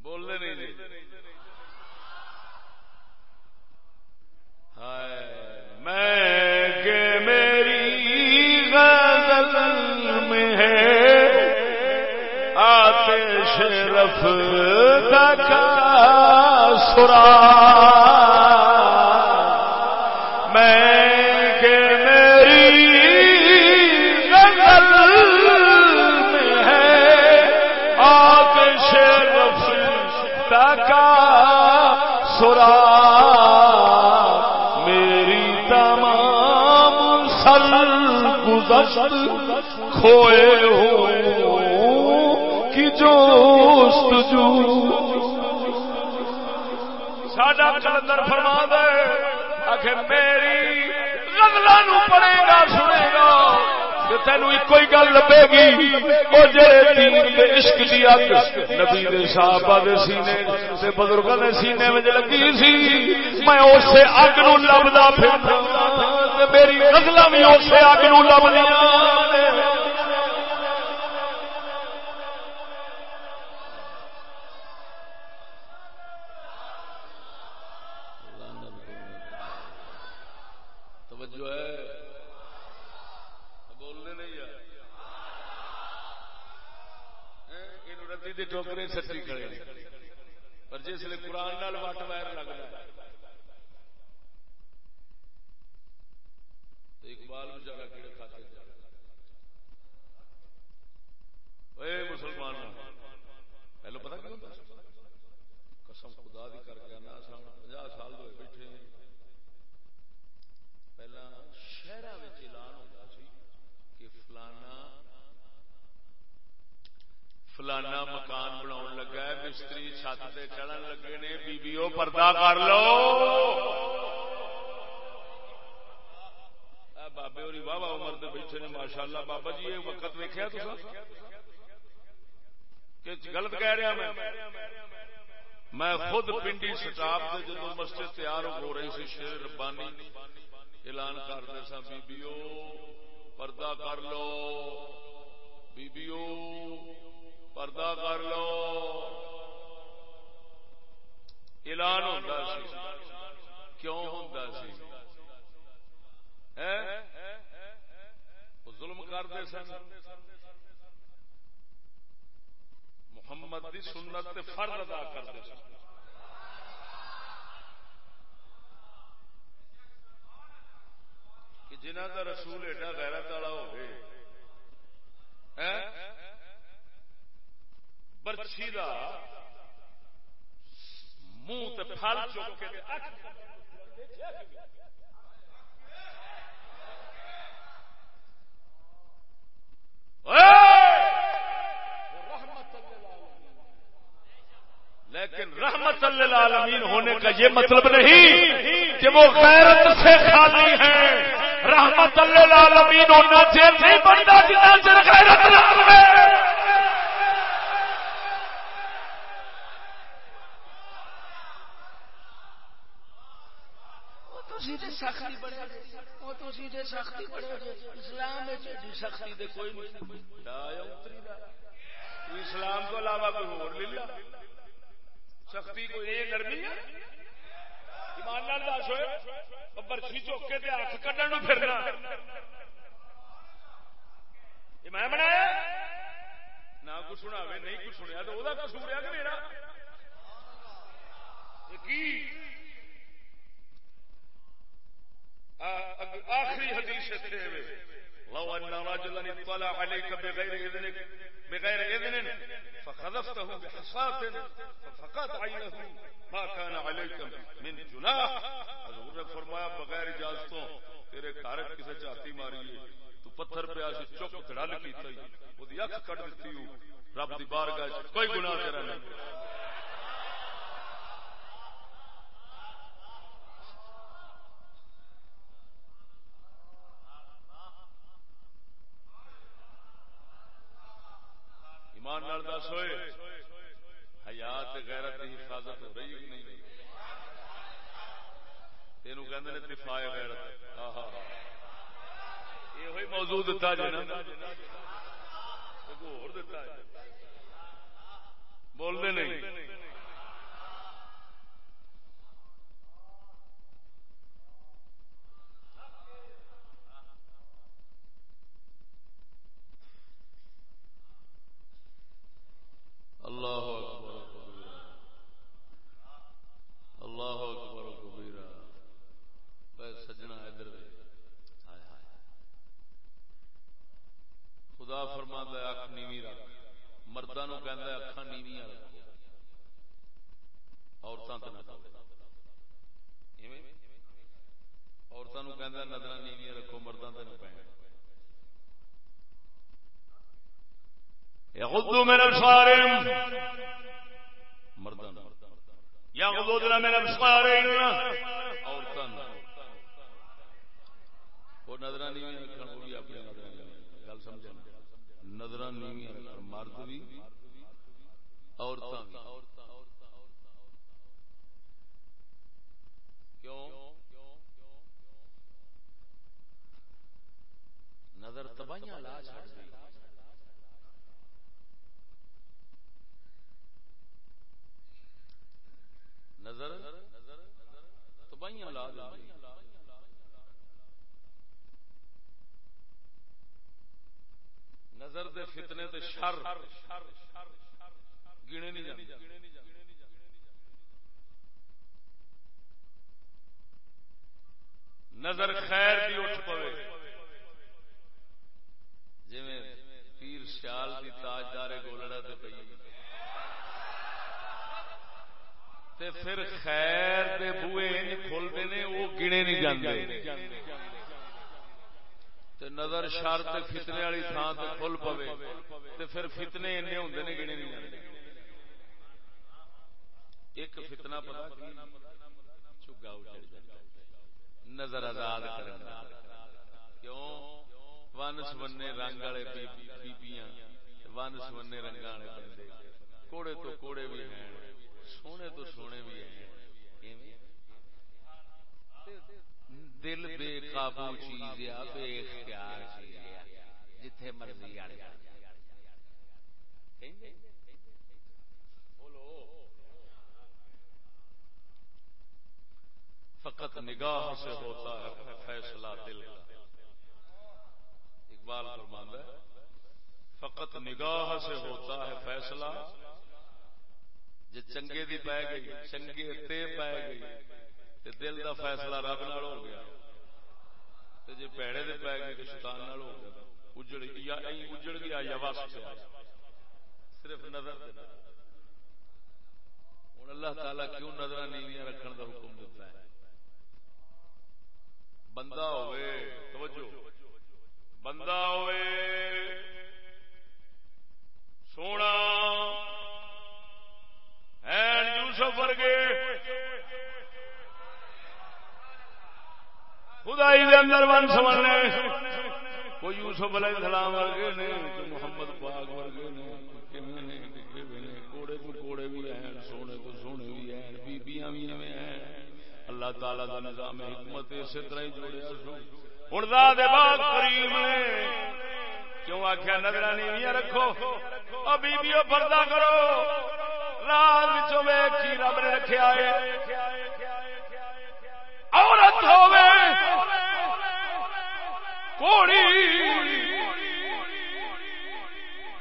بولنے نہیں جی میں کہ میری غزل میں ہے آتش رف کا سرا۔ کھوئے ہو کہ جوست جو ساڈا کلندر فرما دے آخر میری غزلہ نو پڑے گا، سنے گا۔ تینو ایک گل لبے گی۔ وہ جڑے دین دے عشق دی اگ نبی دے صحابہ دے سینے تے بزرگاں دے سینے وچ لگی سی، میں اس اگ نو لبدا پھردا میری نسل بھی اسے اگ نو لبنیا برچھی کا منہ پھل چک کے لیکن رحمت للعالمین ہونے کا یہ مطلب نہیں کہ وہ غیرت سے خالی ہے رحمت للعالمین ہونا چیز نہیں بنتا جتنا چر غیرت ہے سختی بڑے سختی بڑے اسلام سختی دے کوئی اسلام کو علاوہ کوئی اور لے سختی کوئی یہ گرمی ہے؟ ایمان لال دس ہوئے برچی چوکے تے ہاتھ کڈن پھرنا۔ یہ میں بنایا نہ کچھ سنا نہیں کچھ سنیا تو وہ کسور ہے کہ میرا۔ کی؟ آخری حدیث لو ان رجلا اطلع عليك بغير اذنك بغير اذن، فخذفته بحصاة ففقد عينه ما كان عليك من جناح۔ حضور نے فرمایا، بغیر اجازتوں تیرے گھر کسی چاتی ماری ہے۔ تو پتھر پہ آسی چک دڑل کیتا ہی، وہ دی اکھ کٹ دیتی ہوں۔ رب دی بارگاہ کوئی گناہ تیرا نہیں۔ ایمان نال دس ہوئے، حیات غیرت کی حفاظت ہو رہی کہ نہیں؟ تینوں کہ دفاع غیرت۔ یہ موضوع دتا جی نا۔ بولنے نہیں۔ اللہ اکبر کبیرہ۔ اللہ اکبر کبیرہ۔ کبیرا سجنا ادھر خدا فرما ہے اک نیوی رکھ۔ مردوں کہ اکھان نیویاں رکھو۔ عورتوں تو نہ عورتوں کہ نظر نیویاں رکھو مردوں تو نہ پہ يغضوا من ابصارهم. مردان يغضضن من ابصارهن عورتان وہ نظر نہیں رکھن وہ بھی اپنی نظر گل سمجھا نظر نہیں رکھن مرد بھی، عورتاں کیوں؟ نظر تباہیاں لا چھڑ دی نظر، تو بھائی لا نظر دے فتنے دے شر گنے نہیں جاتے نظر خیر بھی اٹھ پوے۔ جی پیر سیال کی تاجدار گولڑا تو پی پھر خیر دے بوئے کھولتے نے، وہ گنے نہیں جاتے نظر شر تے فتنے والی تھان سے کھل پوے۔ تے پھر فتنے این ہوں گنے نہیں جاتے ایک فتنا پتا چگا نظر آزاد کرنا کیوں؟ ون سبنے رنگ والے بیبیاں ون سبنے رنگ والے بندے۔ کوڑے تو کوڑے بھی ہیں۔ سونے تو سونے بھی ہیں۔ دل بے قابو چیز یا بے اختیار چیز جتھے مرضی آ فقط نگاہ سے ہوتا ہے، فیصلہ دل کا۔ اقبال فرماندہ ہے، فقط نگاہ سے ہوتا ہے فیصلہ۔ جی چنگے دی پائے گئی، چنگے تے پائے گئی دل دا فیصلہ رب نال ہو گیا۔ جی پیڑے دے پی گئے تو شیطان نال ہو گیا۔ اجڑ یا اجڑ گیا یا وس پیا صرف نظر ہوں اللہ تعالی کیوں نظر نیویاں رکھن دا حکم دیتا ہے؟ بندہ ہوئے، توجہ۔ بندہ ہوئے، سونا۔ یوسف ورگے۔ خدائی دے اندر ون سمجھنے۔ کوئی یوسف علیہ السلام ورگے نے، کوئی محمد پاک ورگے نے کوڑے تو کوڑے بھی ہیں، سونے تو سونے بھی ہیں، بیبیاں بھی ہیں۔ اللہ تعالی کا نظام حکمت اسی طرح ہی جوڑیا سو۔ ہوں داد باغ کریم نے۔ کیوں آخیا نظر رکھو۔ بیبیو پردہ کرو۔ رات ویکھی رب نے رکھا ہے عورت ہوے کوڑی۔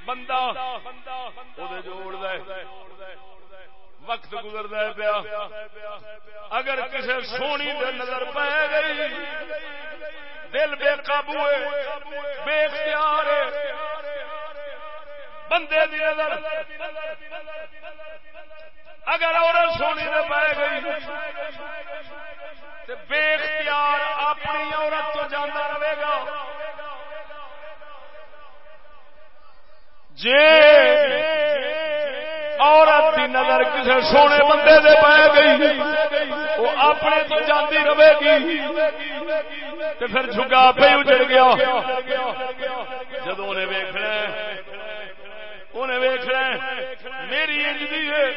بندہ جوڑ وقت گزرتا پیا۔ اگر کسی سونی نظر پہ گئی، دل بے قابو بے اختیار بندے دی نظر۔ اگر عورت سونی دے پہ گئی بے اختیار اپنی عورت تو جانا رہے گا۔ جی عورت کی نظر کسی سونے بندے دے پی گئی، وہ اپنے تو جاتی رہے گی تو پھر جگا پہ اجڑ گیا۔ جب انہیں ویخنا انہیں ویخنا میری انجلی ہے۔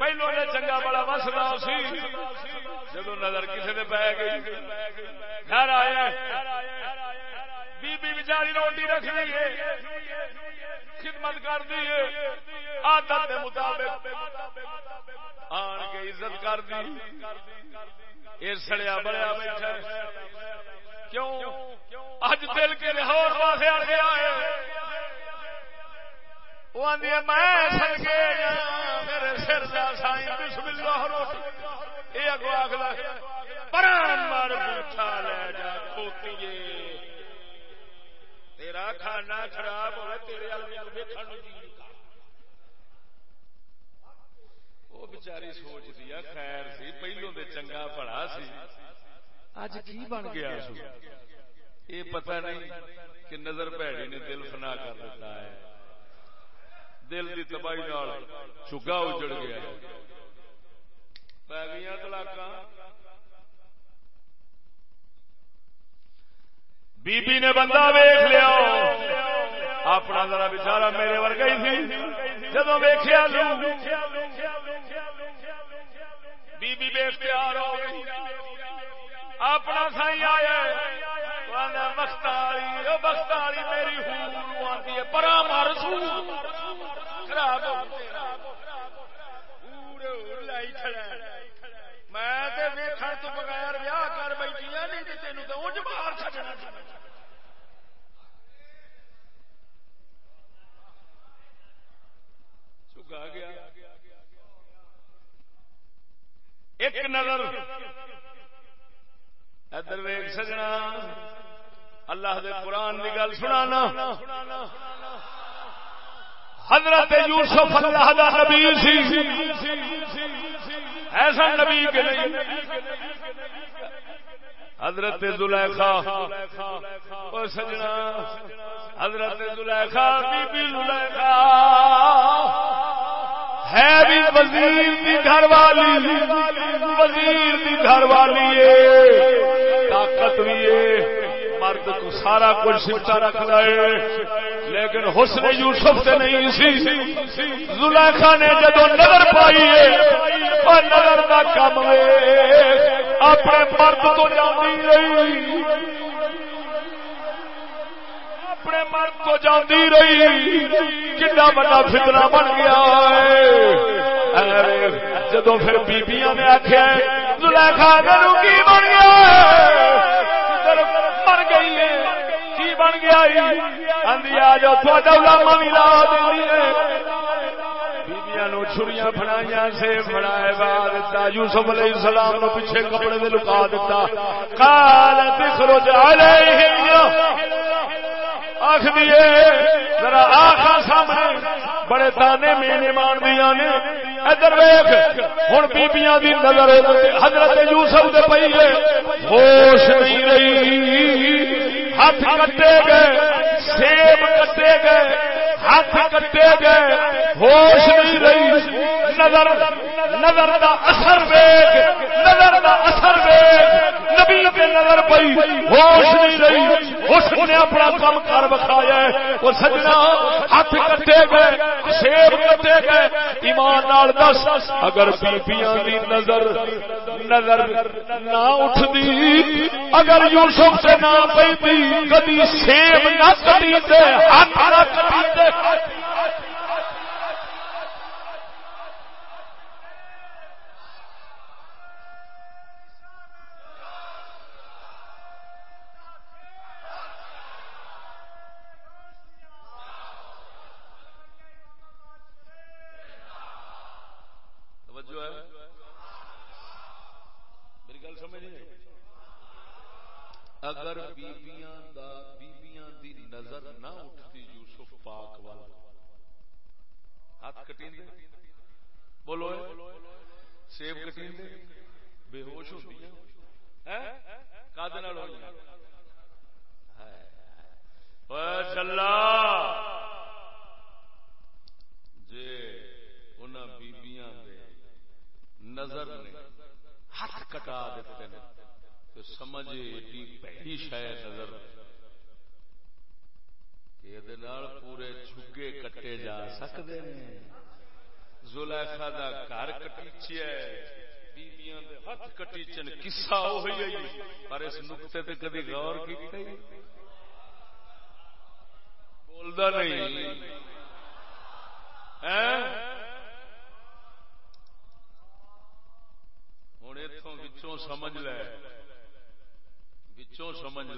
پہلو نے چنگا بڑا وسدا سی۔ جدو نظر کسی نے پی گئی۔ گھر آیا بی بی بچاری روٹی رکھ لی خدمت کر دی ہے۔ آدت کے مطابق آن کے عزت کر دی۔ یہ سڑیا بڑیا بیٹھا کیوں؟ اج دل کے لاہور پاس آ گیا ہے وہ آدھی میں ہاں, میرے سر دا بسم اللہ روٹی. یہ اگو پران لے جا تیرا کھانا خراب ہو تیرے جی وہ بچاری سوچ دیا خیر سی پہلو دے چنگا پڑا سی۔ اج کی بن گیا یہ پتہ نہیں کہ نظر پیڑی نے دل فنا کر دیتا ہے۔ دل کی تباہی چگا اجڑ گیا۔ پی گئی تلاک بی بی نے بندہ ویخ لیا۔ اپنا ذرا بچارا میرے ورگا ہی سی۔ جب ویخیا بی بی بے اختیار ہو گئی۔ اپنا سائی آیا بختاری بختاری میری ہوں آتی ہے پرا مار میں بغیر ویاہ کر گیا ایک نظر ادھر ویک سجنا اللہ دے قرآن کی گل سنانا حضرت یوسف اللہ دا نبی سی۔ ایسا نبی کے نہیں۔ حضرت زلیخا۔ او سجنا۔ حضرت زلیخا، بی بی زلیخا۔ ہے بھی وزیر دی گھر والی۔ وزیر دی گھر والی ہے طاقت بھی سارا کچھ سمتا رکھ ہے۔ لیکن حسن یوسف سے نہیں سی۔ زلیخا نے جدو نظر پائی ہے اور نظر کا کم اپنے مرد تو جانی رہی۔ اپنے مرد تو جاندی رہی۔ کنا بڑا فتنہ بن گیا ہے۔ جدو پھر بیبیاں نے آخیا زلیخا کی بن گیا بن گیا آدھی آ جاؤ، تھوڑا لاما بھی لا دینی نو چھریاں فڑائیاں سے فڑائے بعد یوسف علیہ السلام نو پیچھے کپڑے دے لکا دتا۔ قال تخرج علیہم۔ آخ دیے ذرا آخا سامنے۔ بڑے تانے مینے مان دیا نے۔ ادھر ویخ ہوں بیبیاں دی نظر حضرت یوسف دے پئی ہے ہوش نہیں رہی۔ ہاتھ کٹے گئے، سیب کٹے گئے، ہاتھ کٹے گئے، ہوش نہیں رہی، نظر نظر دا اثر ویگ، نظر دا اثر ویگ، نبی کے نظر پئی ہوش نہیں رہی، اس نے اپنا کام کر بکھایا وہ سجنا ہاتھ کٹے گئے، سیب کٹے گئے، ایمان نال دس، اگر بیبیاں دی نظر نظر نہ اٹھتی، اگر یوسف سے نہ پی کدی سیب نہ کٹی ہاتھ نہ کٹی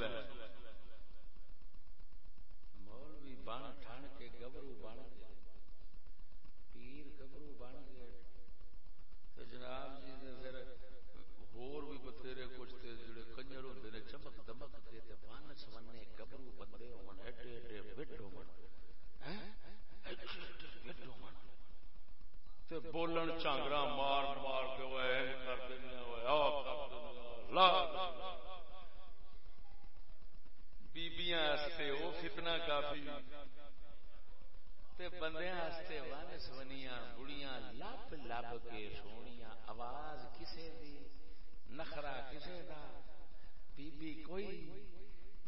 مسئلہ ہے۔ مولوی بن ٹھن کے گبرو بن گئے پیر گبرو بن گئے جناب جی نے بھی بتھیرے کچھ جڑے کنجر ہوندے نے چمک دمک تے تے گبرو بندے ہون ہٹے ہٹے وٹ بولن چانگرا مار مار کے لا۔ بیبیاں آستے وہ فتنہ کافی۔ تے بندیاں آستے وانس ونیاں بڑیاں، لب لب کے سونیاں، آواز کسے دی نخرا کسے دا بی بی کوئی،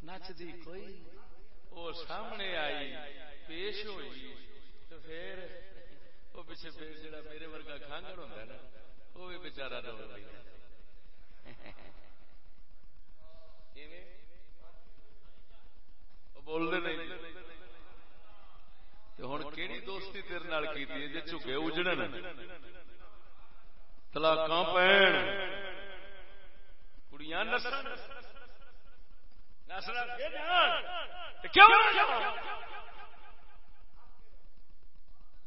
نچ دی کوئی، او سامنے آئی، پیش ہوئی، تو پھر وہ پیچھے پھر جڑا میرے ورگا کھانگڑ ہوندا نا وہ بھی بیچارہ ڈول گیا ایویں؟ بولتے نہیں جی۔ ہوں کہ دوستی تیرے کی کیتی ہے جے جھگے اجڑن؟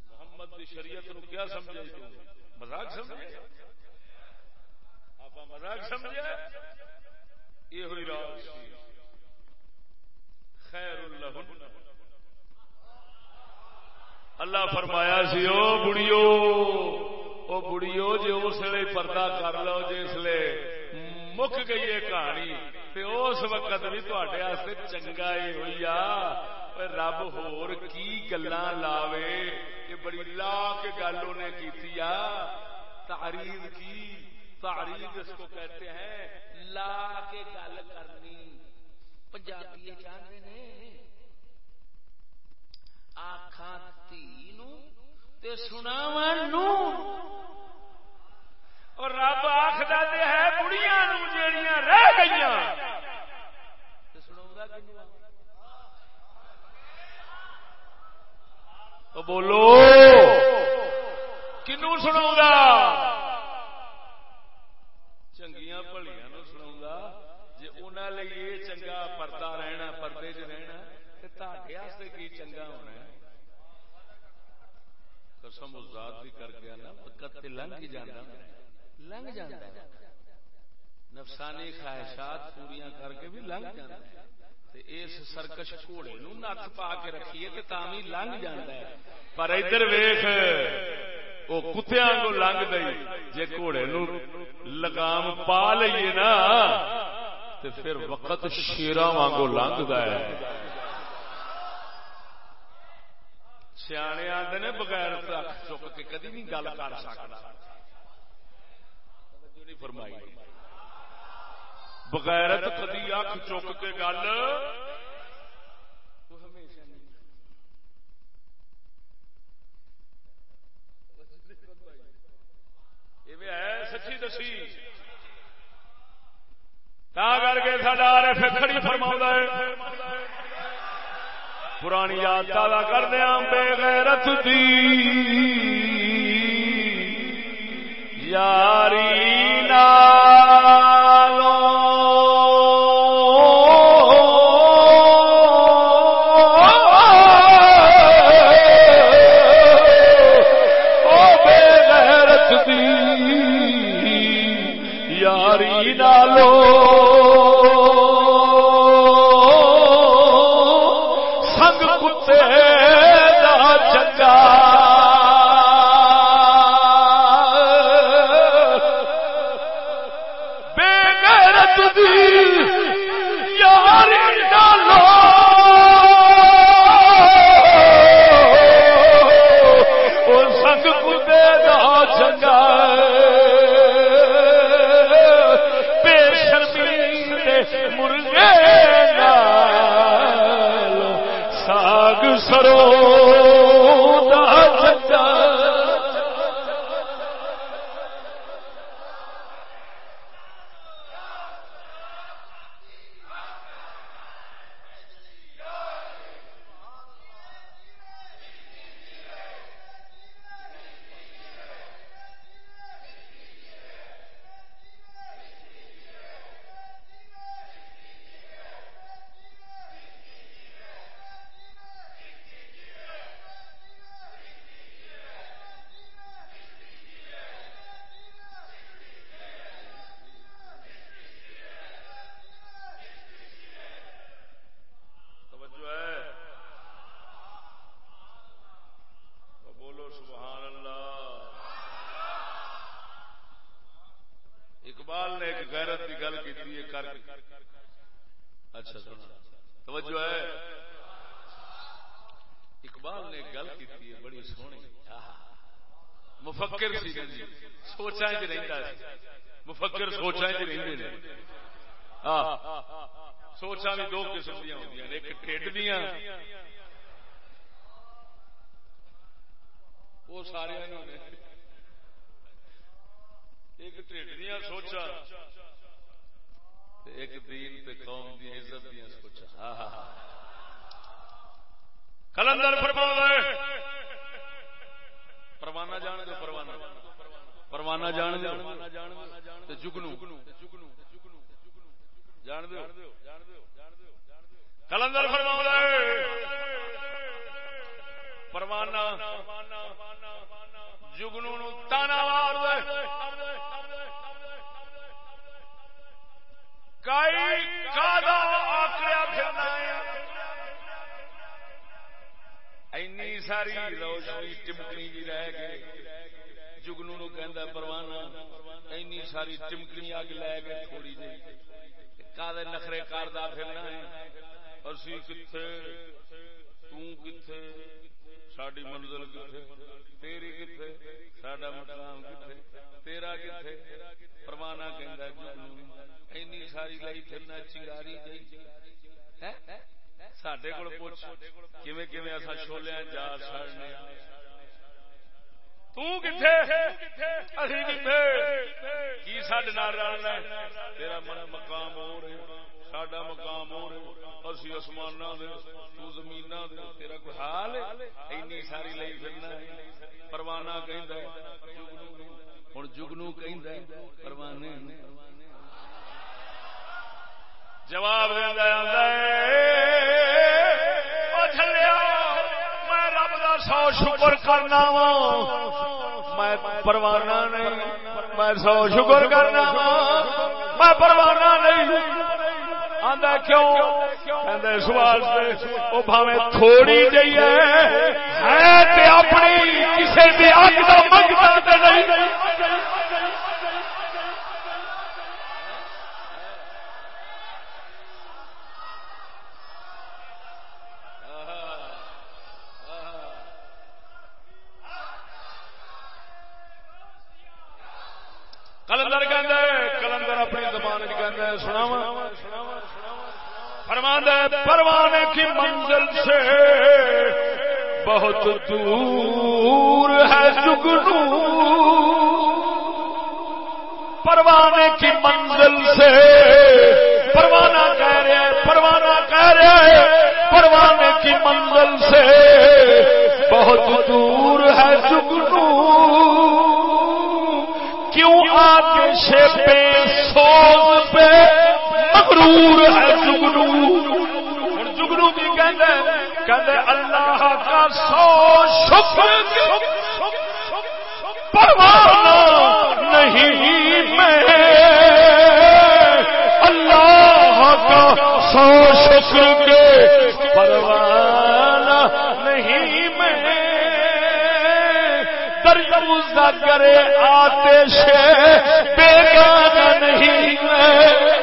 محمد کی شریعت نو کیا سمجھائی مزاق مذاق سمجھے؟ آپ مزاق سمجھے؟ یہ ہوئی راز خیر اللہ اللہ فرمایا سی، او بڑیو او بڑیو جی اس لیے پردہ کر لو جس لیے مک گئی ہے کہانی اس وقت بھی تے چنگا ہی ہوئی آ۔ رب ہور کی گلا لاوے، یہ بڑی لا کے گل انہیں کی تعریف کی تعریف اس کو کہتے ہیں لا کے گل کرنی۔ پنجابی چاہتے ہیں آخا تی سنا اور رب آخر ہے بڑیاں جیڑیاں رہ گئی بولو۔ کنو سنا چنگیا پلیا نو سنا جی انہوں یہ چنگا پردہ رہنا، پردے چ رہنا تو کی چنگا ہونا قسم ذات بھی کر کے نا وقت لنگ ہی جانا لنگ جاتا نفسانی خواہشات پوریا کر کے بھی لنگ جاتا اس سرکش گھوڑے نو نت پا کے رکھیے تو تھی لنگ جانا ہے۔ پر ادھر ویخ وہ کتیا کو لنگ دئی جی گھوڑے نو لگام پا لیے نا تو پھر وقت شیرا وانگو لنگ ہے۔ سیانے آتے نے بغیر چک کے کدی نہیں گل کر سکتا۔ فرمائی۔ بغیرت کدی اک چک کے گل۔ سچی دسی۔ کر کے سڈا ساڈا کھڑی فرما ہے پرانی یاد تازہ کر دیا بے غیرت دی یاری اینی سوال سے وہ بھاوے تھوڑی جی ہے۔ اپنی کسی بھی اگ کا منگتا نہیں۔ کلندر کلندر اپنی زبان سنا فرمان پروانے کی منزل سے بہت دور ہے جگنو۔ پروانے کی منزل سے پروانہ کہہ رہے پروانہ کہہ رہے پروانے کی منزل سے بہت دور ہے جگنو۔ کیوں آتش پہ سوز پہ؟ مغرور ہے جگنو۔ جگنو بھی کہتے کہتے اللہ کا سو شکر۔ پروانا نہیں میں اللہ کا سو شکر کے۔ پروانا نہیں میں۔ دریا کرے آتے بیگانہ نہیں میں۔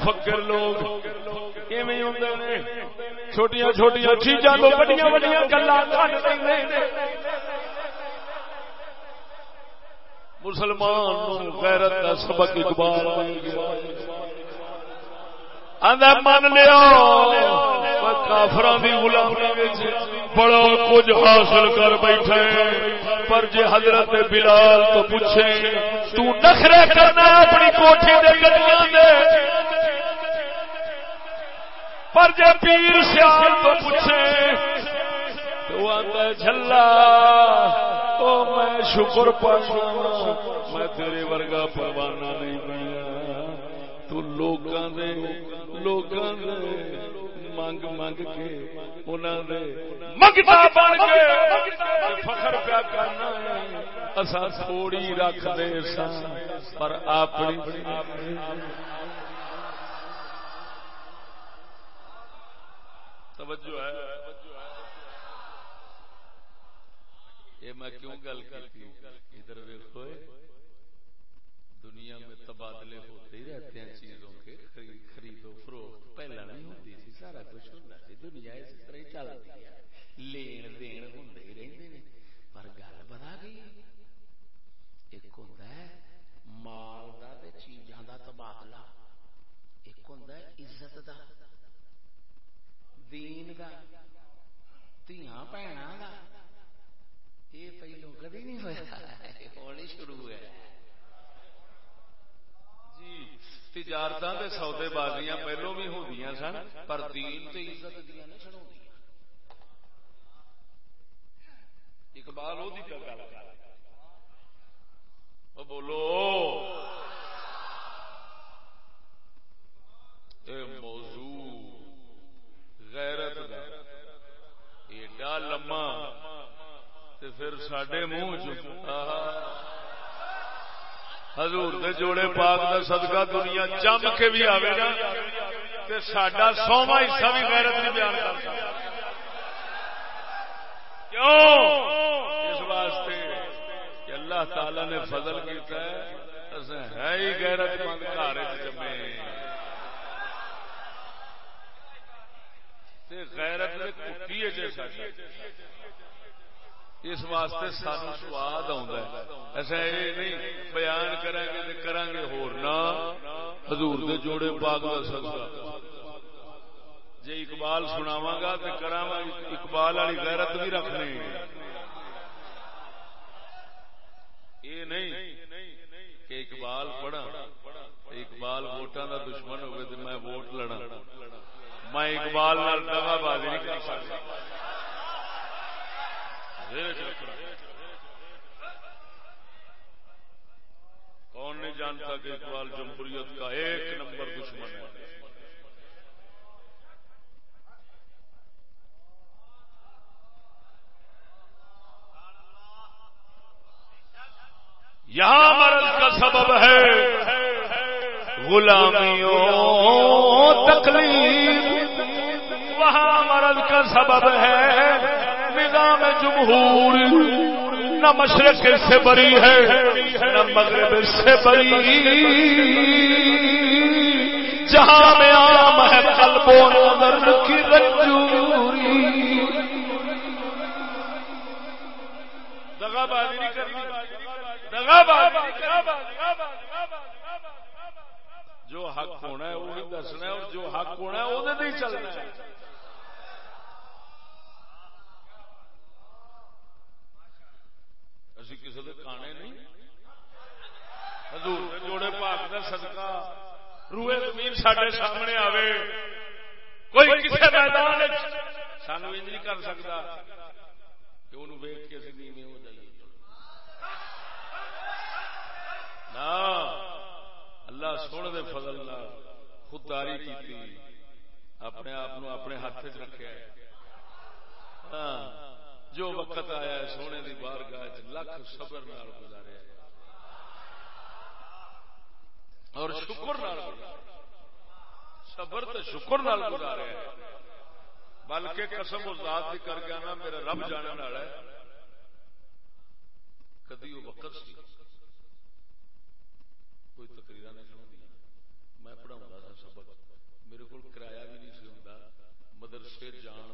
مفکر لوگ چھوٹیاں چھوٹیاں چیزاں تو بڑی بڑی گلا مسلمان غیرت کا سبق اقبال من لیا کافران دی غلامی بڑا کچھ حاصل کر بیٹھے پر جے حضرت بلال تو پوچھے تو نخرے کرنا اپنی کوٹھی دے گلیاں دے پر جے پیر سیال تو پوچھے، تو آتا جھلا او میں شکر پانا میں تیرے ورگا پروانہ نہیں بنیا۔ تو لوگاں دے لوگاں دے منگ منگ کے انہاں دے منگتا بن کے فخر پیا کرنا اصا تھوڑی رکھ دے پر اپنی توجہ ہے۔ یہ میں کیوں گل کی ادھر ویکو دنیا میں تبادلے ہوتے ہی رہتے ہیں چیزوں کے خریدو فروخت پہلا نہیں ہوتی سارا کچھ ہوتا دنیا اس طرح چلتی ہے۔ لین دین ہوں رہتے پر گل بنا گئی ایک ہوں مال کا چیزاں کا تبادلہ ایک ہوں عزت کا دین دیا بھن کا یہ پہلو کدی نہیں ہوا ہونی شروع ہے۔ تجارت کے سودے بازیاں پہلو بھی ہوتی سن پر دین تے عزت دیا نہیں چڑھا اقبال وہ گل بولو۔ اے موضوع۔ غیرت دا۔ ایڈا لما پھر سڈے منہ چ حضور دے جوڑے پاک دا صدقہ دنیا چم کے بھی آئے گا سڈا سواں حصہ بھی غیرت نہیں بیان کر سکتا۔ کیوں؟ اس واسطے کہ اللہ تعالی نے فضل کیتا ہے۔ ہے ہی غیرت مند گھر جمے۔ غیرت کٹی ہے جیسا اس واسطے سان سواد ایسا یہ نہیں بیان کریں گے کریں گے ہورنا حضور دے جوڑے پاک کا سدکا جی اقبال سناوا گا تو کرا اقبال والی غیرت بھی رکھنی یہ نہیں کہ اقبال پڑھا اقبال ووٹان کا دشمن ہوگا تو میں ووٹ لڑا میں اقبال دگا بازی نہیں کر سکتا۔ کون نہیں جانتا کہ اقبال جمہوریت کا ایک نمبر دشمن ہے؟ یہاں مرض کا سبب ہے غلامیوں تکلیف کا سبب ہے۔ نظام جمہور نہ مشرق سے بری ہے، نہ مغرب سے بری۔ جہاں میں عام ہے قلب و نظر کی رنجوری۔ دغا بازی نہیں کرنی۔ جو حق ہونا ہے، وہی دسنا ہے اور جو حق ہونا ہے، وہ چلنا ہے۔ اسی کسی کے کانے نہیں؟ حضور جوڑے پاک کا صدقہ روئے زمین سڈے سامنے آوے۔ کوئی کسی میدان سانو انج نہیں کر سکتا کہ انہوں ویک کے اسی نیویں ہو جائے اللہ سونے دے فضل نال خودداری کی اپنے آپ اپنے ہاتھ چ رکھا ہاں۔ جو وقت آیا ہے سونے دی بار گاہ لکھ صبر نال گزارے اور شکر نال صبر تو شکر نال گزارے بلکہ قسم اس ذات کی کر گیا نا میرا رب جانے والا ہے۔ کدی وہ وقت سی۔ کوئی تقریر نہیں سنتی میں پڑھاؤں سا سبق میرے کو کرایہ بھی نہیں سی ہوں مدرسے جان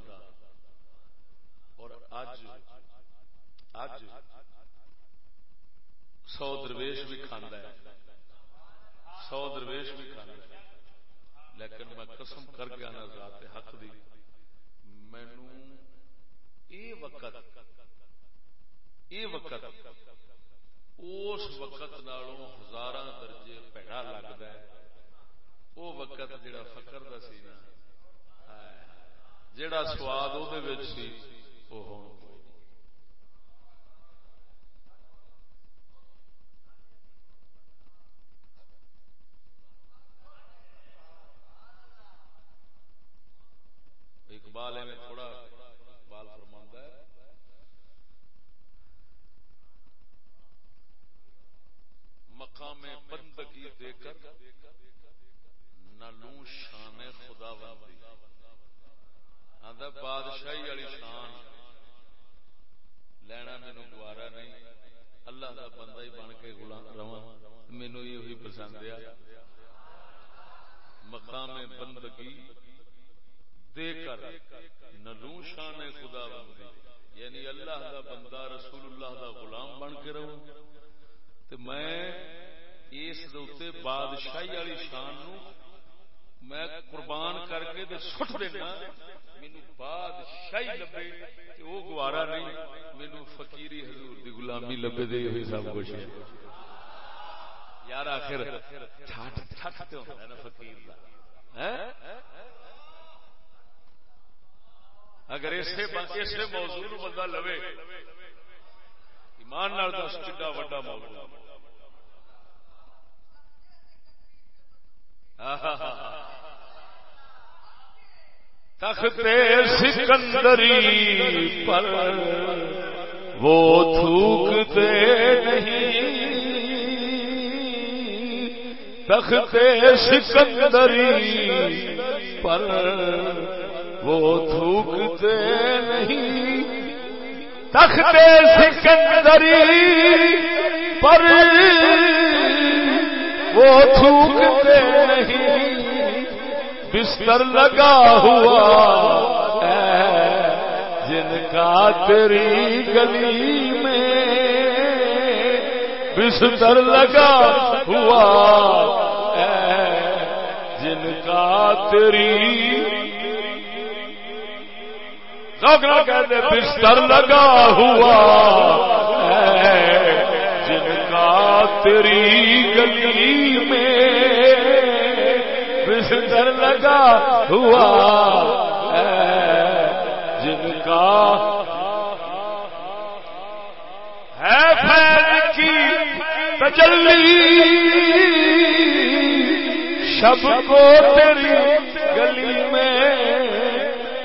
اج اج سو درویش بھی کھانا ہے۔ سو درویش بھی کھانا ہے۔ لیکن میں قسم کر کے آنا ذات حق دی۔ مینو یہ وقت یہ وقت، اس وقت نالوں ہزار درجے پیڑا لگتا ہے۔ وہ وقت جڑا فکر کا سی نا۔ جڑا سواد وہ سی۔ وہ ہوں۔ اقبال میں تھوڑا اقبال فرماندہ ہے۔ مقام بندگی دے کر نہ لوں شان خدا بندی آدھا بادشاہی والی شان۔ لینا مینو گوارا نہیں۔ اللہ کا بندہ ہی بن کے غلام رہا مینو یہ پسند آ مقام بندگی دے کر نہ لوں شان خدا بندی۔ یعنی اللہ کا بندہ رسول اللہ کا غلام بن کے رہوں میں اس بادشاہی والی شان نو میں قربان کر کے سٹ دینا۔ مینو بادشاہی لبے وہ گوارا نہیں، مینو فقیری حضور دی غلامی لبے دے ہوئی سب کچھ یار آخر فقیر دا۔ اگر اسے موضوع بندہ لوے، ایمان نال دس کھا وا موضوع۔ آہا۔ تخت سکندری پر، وہ تھوکتے نہیں۔ تخت سکندری پر، وہ تھوکتے نہیں۔ تخت سکندری پر، وہ تھوکتے نہیں بستر لگا ہوا جن کا تیری گلی میں بستر لگا ہوا جن کا تیری کہتے بستر لگا ہوا جن کا تیری گلی میں بستر لگا ہوا جن کا ہے کی تجلی، شب کو تیری گلی میں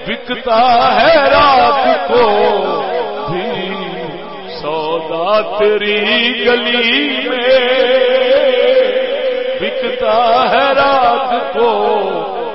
بکتا ہے، رات کو بھی سودا تیری گلی میں۔ بکتا ہے رات کو